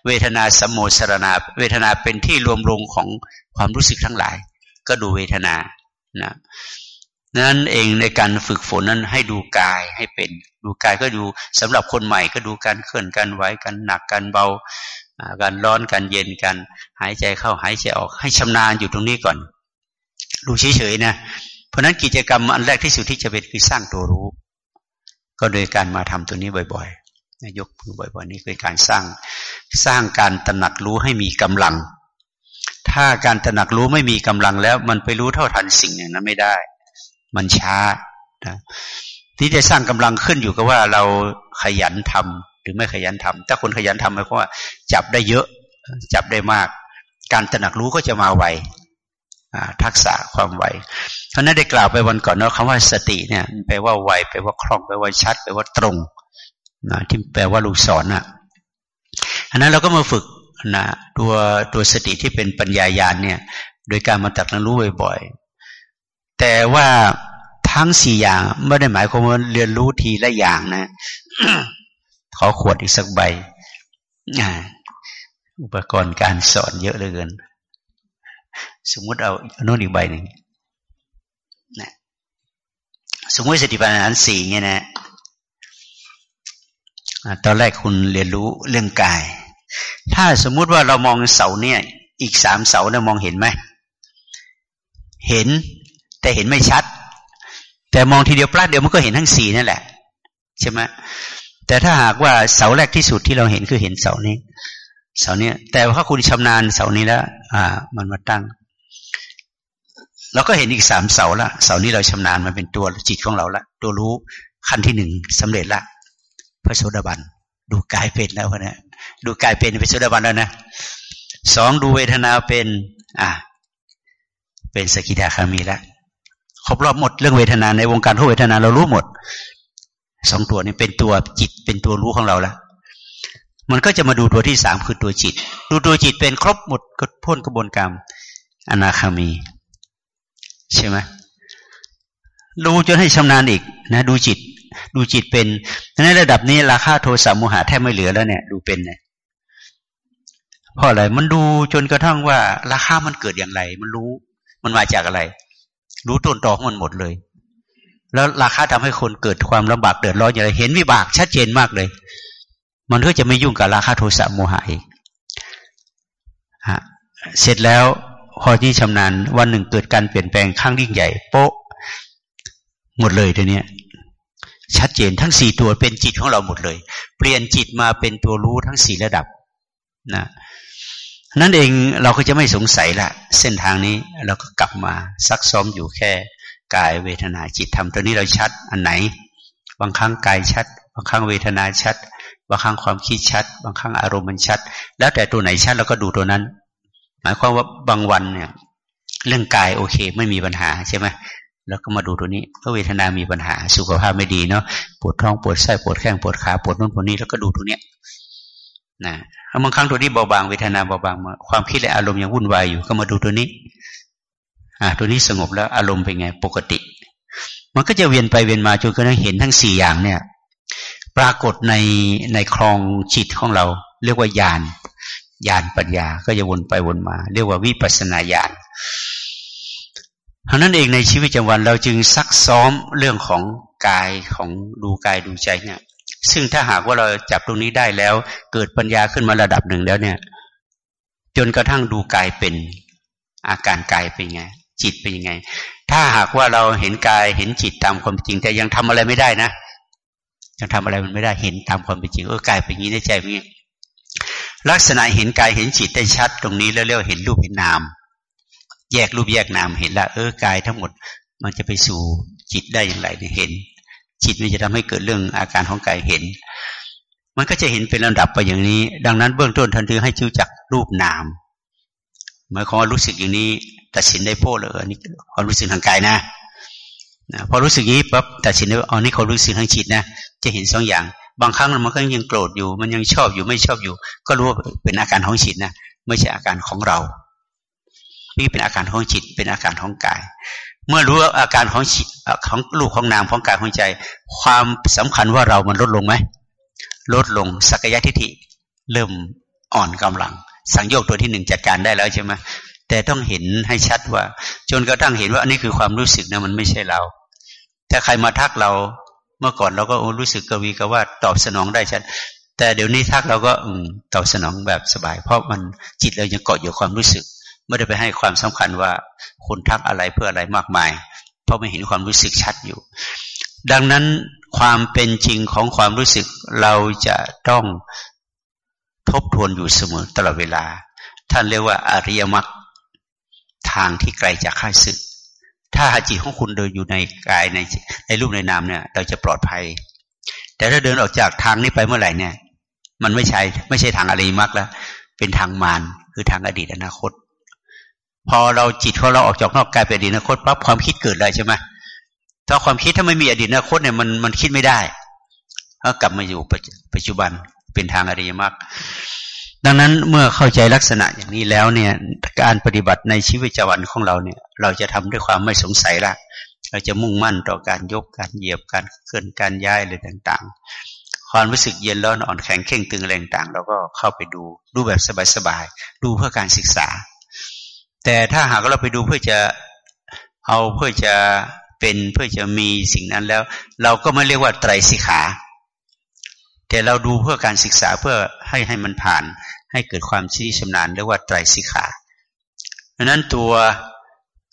เวทนาสมโมสรณาเวทนาเป็นที่รวมลงของความรู้สึกทั้งหลาย ก็ดูเวทนานะนั้นเองในการฝึกฝนนั้นให้ดูกายให้เป็น ดูกายก็ดูสำหรับคนใหม่ก็ดูการเคลื่อนการไหวกันหนักการเบา การร้อนการเย็นกันหายใจเข้าหายใจออก ให้ชำนาญอยู่ตรงนี้ก่อนดูเฉยๆนะเพราะนั้นกิจกรรมอันแรกที่สุดที่จะเป็นคือสร้างตัวรู้ ก็โดยการมาทำตัวนี้บ่อยๆยกมือบ่อยๆนี่คือการสร้างสร้างการตระหนักรู้ให้มีกำลัง ถ้าการตระหนักรู้ไม่มีกำลังแล้ว มันไปรู้เท่าทันสิ่งอย่างนั้นไม่ได้ มันช้านะที่จะสร้างกำลังขึ้นอยู่กับว่าเราขยันทำ รือไม่ขยันทำถ้าคนขยันทำหมายความว่า จับได้เยอะ จับได้มาก การตระหนักรู้ก็จะมาไวทักษะความไวเพราะนั้นได้กล่าวไปวันก่อนเนาะคำว่าสติเนี่ยแปลว่าไวแปลว่าคล่องแปลว่าชัดแปลว่าตรงนะที่แปลว่าลูกศรน่ะอันนั้นเราก็มาฝึกนะตัวตัวสติที่เป็นปัญญายาณเนี่ย โดยการมาตักนั้นรู้บ่อยๆแต่ว่าทั้งสี่อย่างไม่ได้หมายความว่าเรียนรู้ทีละอย่างนะ ขอขวดอีกสักใบอุปกรณ์การสอนเยอะเหลือเกิน สมมุติเอาโน้นอีกใบหนึ่งนะสมมติสติปัญญาสี่เนี่ยนะตอนแรกคุณเรียนรู้เรื่องกาย ถ้าสมมุติว่าเรามองเสาเนี่ย อีกสามเสาเนี่ยมองเห็นไหม เห็น แต่เห็นไม่ชัด แต่มองทีเดียวปลาดเดียวมันก็เห็นทั้งสี่นั่นแหละ ใช่ไหม แต่ถ้าหากว่าเสาแรกที่สุดที่เราเห็นคือเห็นเสานี้ เสาเนี้ย แต่ว่าคุณชำนาญเสานี้แล้วอ่า มันมาตั้งเราก็เห็นอีกสามเสาละเสานี้เราชำนาญมันเป็นตัวจิตของเราละตัวรู้ขั้นที่หนึ่งสำเร็จละพระโสดาบันดูกายเป็นแล้วนี่ยดูกายเป็นเป็นโสดาบันแล้วนะสองดูเวทนาเป็น อ่า เป็นสกิทาคามีแล้วครบรอบหมดเรื่องเวทนาในวงการทุกเวทนาเรารู้หมด สองตัวนี้เป็นตัวจิตเป็นตัวรู้ของเราแล้วมันก็จะมาดูตัวที่สามคือตัวจิต ดูตัวจิตเป็นครบหมดก็พ้นกระบวนการอนาคามี ใช่ไหมดูจนให้ชำนาญอีกนะ ดูจิต ดูจิตเป็นในระดับนี้ราคาโทสะโมหะแทบไม่เหลือแล้วเนี่ย ดูเป็นเนี่ยเพราะอะไรมันดูจนกระทั่งว่าราคามันเกิดอย่างไร มันรู้ มันมาจากอะไร รู้ต้นตอของมันหมดเลย แล้วราคาทำให้คนเกิดความลำบากเดือดร้อนอย่างไรเห็นวิบากชัดเจนมากเลย มันก็จะไม่ยุ่งกับราคาโทสะโมหะอีกฮะเสร็จแล้วพอที่ชำนาญวันหนึ่งเกิดการเปลี่ยนแปลงข้างยิ่งใหญ่ โป๊ะ หมดเลยทีเนี้ยชัดเจนทั้งสี่ตัวเป็นจิตของเราหมดเลย เปลี่ยนจิตมาเป็นตัวรู้ทั้งสี่ระดับนะนั่นเองเราก็จะไม่สงสัยละเส้นทางนี้เราก็กลับมาซักซ้อมอยู่แค่ กายเวทนาจิตธรรมตัวนี้เราชัด อันไหน บางครั้งกายชัด บางครั้งเวทนาชัด บางครั้งความคิดชัด บางครั้งอารมณ์มันชัด แล้วแต่ตัวไหนชัดเราก็ดูตัวนั้น หมายความว่าบางวันเนี่ย เรื่องกายโอเค ไม่มีปัญหาใช่ไหมแล้วก็มาดูตัวนี้ก็เวทนามีปัญหาสุขภาพไม่ดีเนาะปวดท้องปวดไส้ปวดแข้งปวดขาปวดนู่นปวดนี้แล้วก็ดูตัวเนี้ยนะบางครั้งตัวนี้เบาบางเวทนาเบาบางความคิดและอารมณ์ยังวุ่นวายอยู่ก็มาดูตัวนี้ อ่าตัวนี้สงบแล้วอารมณ์เป็นไงปกติ มันก็จะเวียนไปเวียนมาจนกระทั่งเห็นทั้งสี่อย่างเนี่ย ปรากฏในในคลองจิตของเรา เรียกว่าญาณญาณปัญญาก็จะวนไปวนมา เรียกว่าวิปัสนาญาณเพราะนั้นเองในชีวิตประจำวันเราจึงซักซ้อมเรื่องของกายของดูกายดูใจเนี่ยซึ่งถ้าหากว่าเราจับตรงนี้ได้แล้ว เกิดปัญญาขึ้นมาระดับหนึ่งแล้วเนี่ย จนกระทั่งดูกายเป็น อาการกายเป็นไง จิตเป็นยังไง ถ้าหากว่าเราเห็นกายเห็นจิตตามความจริง แต่ยังทำอะไรไม่ได้นะยังทำอะไรมันไม่ได้เห็นตามความเป็นจริงเออกายเป็นอย่างนี้ในใจเป็นอย่างนี้ลักษณะเห็นกายเห็นจิตได้ชัดตรงนี้แล้วเรียกเห็นรูปเห็นนาม แยกรูปแยกนามเห็นละเออกายทั้งหมดมันจะไปสู่จิตได้อย่างไรเนี่ยเห็น จิตมันจะทำให้เกิดเรื่องอาการของกายเห็น มันก็จะเห็นเป็นลำดับไปอย่างนี้ ดังนั้นเบื้องต้นทันทีให้จู้จักรูปนามหมายความว่ารู้สึกอย่างนี้ ตัดสินได้โพ้เลยอันนี้ความรู้สึกทางกายนะนะพอรู้สึกนี้ปั๊บตัดสินได้ว่าอ๋อนี่เขารู้สึกทางจิตนะจะเห็นสองอย่าง บางครั้งมันก็ยังโกรธอยู่ มันยังชอบอยู่ไม่ชอบอยู่ ก็รู้ว่าเป็นอาการของจิตนะไม่ใช่อาการของเรา นี่เป็นอาการของจิต เป็นอาการของกาย เมื่อรู้อาการของจิตของลูกของนามของกายของใจ ความสำคัญว่าเรามันลดลงไหมลดลงสักยะทิฏฐิเริ่มอ่อนกำลัง สังโยกตัวที่หนึ่งจัดการได้แล้วใช่ไหม แต่ต้องเห็นให้ชัดว่า จนกระทั่งเห็นว่าอันนี้คือความรู้สึกนะมันไม่ใช่เรา ถ้าใครมาทักเราเมื่อก่อนเราก็รู้สึกกวีกว่าตอบสนองได้ชัด แต่เดี๋ยวนี้ทักเราก็อืตอบสนองแบบสบาย เพราะมันจิตเรายังเกาะอยู่ความรู้สึก ไม่ได้ไปให้ความสำคัญว่าคุณทักอะไรเพื่ออะไรมากมาย เพราะไม่เห็นความรู้สึกชัดอยู่ ดังนั้นความเป็นจริงของความรู้สึกเราจะต้องทบทวนอยู่เสมอตลอดเวลา ท่านเรียกว่าอริยมรรค ทางที่ไกลจากข้าศึก ถ้าหาจิตของคุณเดินอยู่ในกายในในรูปในนามเนี่ย เราจะปลอดภัย แต่ถ้าเดินออกจากทางนี้ไปเมื่อไหร่เนี่ย มันไม่ใช่ไม่ใช่ทางอริมรรคแล้ว เป็นทางมารคือทางอดีตอนาคต พอเราจิตของเราออกจากนอกกายเป็นอดีตอนาคตปั๊บความคิดเกิดเลยใช่ไหมถ้าความคิดถ้าไม่มีอดีตอนาคตเนี่ยมันมันคิดไม่ได้ก็กลับมาอยู่ปัจจุบันเป็นทางอริยมรรค ดังนั้นเมื่อเข้าใจลักษณะอย่างนี้แล้วเนี่ยการปฏิบัติในชีวิตประจำวันของเราเนี่ย เราจะทำด้วยความไม่สงสัยละเราจะมุ่งมั่นต่อการยกการเหยียบการเคลื่อนการย้ายอะไรต่าง ๆ ความรู้สึกเย็นร้อนอ่อนแข็งเข่งตึงอะไรต่างๆเราก็เข้าไปดูดูแบบสบายๆดูเพื่อการศึกษา แต่ถ้าหากเราไปดูเพื่อจะเอาเพื่อจะเป็นเพื่อจะมีสิ่งนั้นแล้ว เราก็ไม่เรียกว่าไตรสิกขาแต่เราดูเพื่อการศึกษาเพื่อให้ให้มันผ่าน ให้เกิดความชี้ชำนาญเรียกว่าไตรสิกขาดังนั้นตัว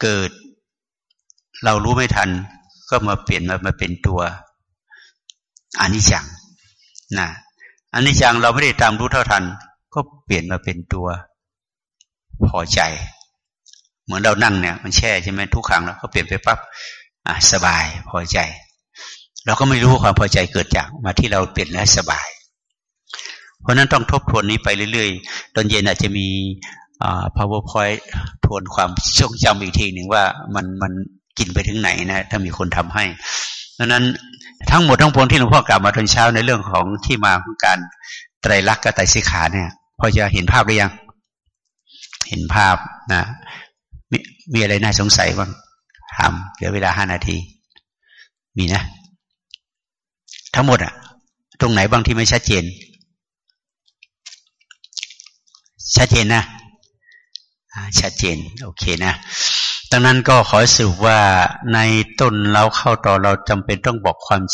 เกิดเรารู้ไม่ทัน ก็มาเปลี่ยนมามาเป็นตัวอนิจจังนะอนิจจังเราไม่ได้ตามรู้เท่าทัน ก็เปลี่ยนมาเป็นตัวพอใจ เหมือนเรานั่งเนี่ยมันแช่ใช่ไหมทุกครั้งแล้วก็เปลี่ยนไปปั๊บอะสบายพอใจ เราก็ไม่รู้ความพอใจเกิดจากมาที่เราเปลี่ยนแล้วสบาย เพราะนั้นต้องทบทวนนี้ไปเรื่อยๆ ตอนเย็นอาจจะมี powerpoint ทวนความทรงจำอีกทีหนึ่งว่ามันมันกินไปถึงไหนนะ ถ้ามีคนทำให้ดังนั้นทั้งหมดทั้งปวงที่หลวงพ่อกล่าวมาตอนเช้าในเรื่องของที่มาของการไตรลักษณ์กับไตรสิขาเนี่ย พอจะเห็นภาพหรือยัง เห็นภาพนะมีมีอะไรน่าสงสัยบ้างถามเหลือเวลาห้านาที มีนะ ทั้งหมดอะตรงไหนบางที่ไม่ชัดเจน ชัดเจนนะชัดเจน โอเคนะดังนั้นก็ขอสรุปว่าในต้นเราเข้าต่อเราจำเป็นต้องบอกความจริง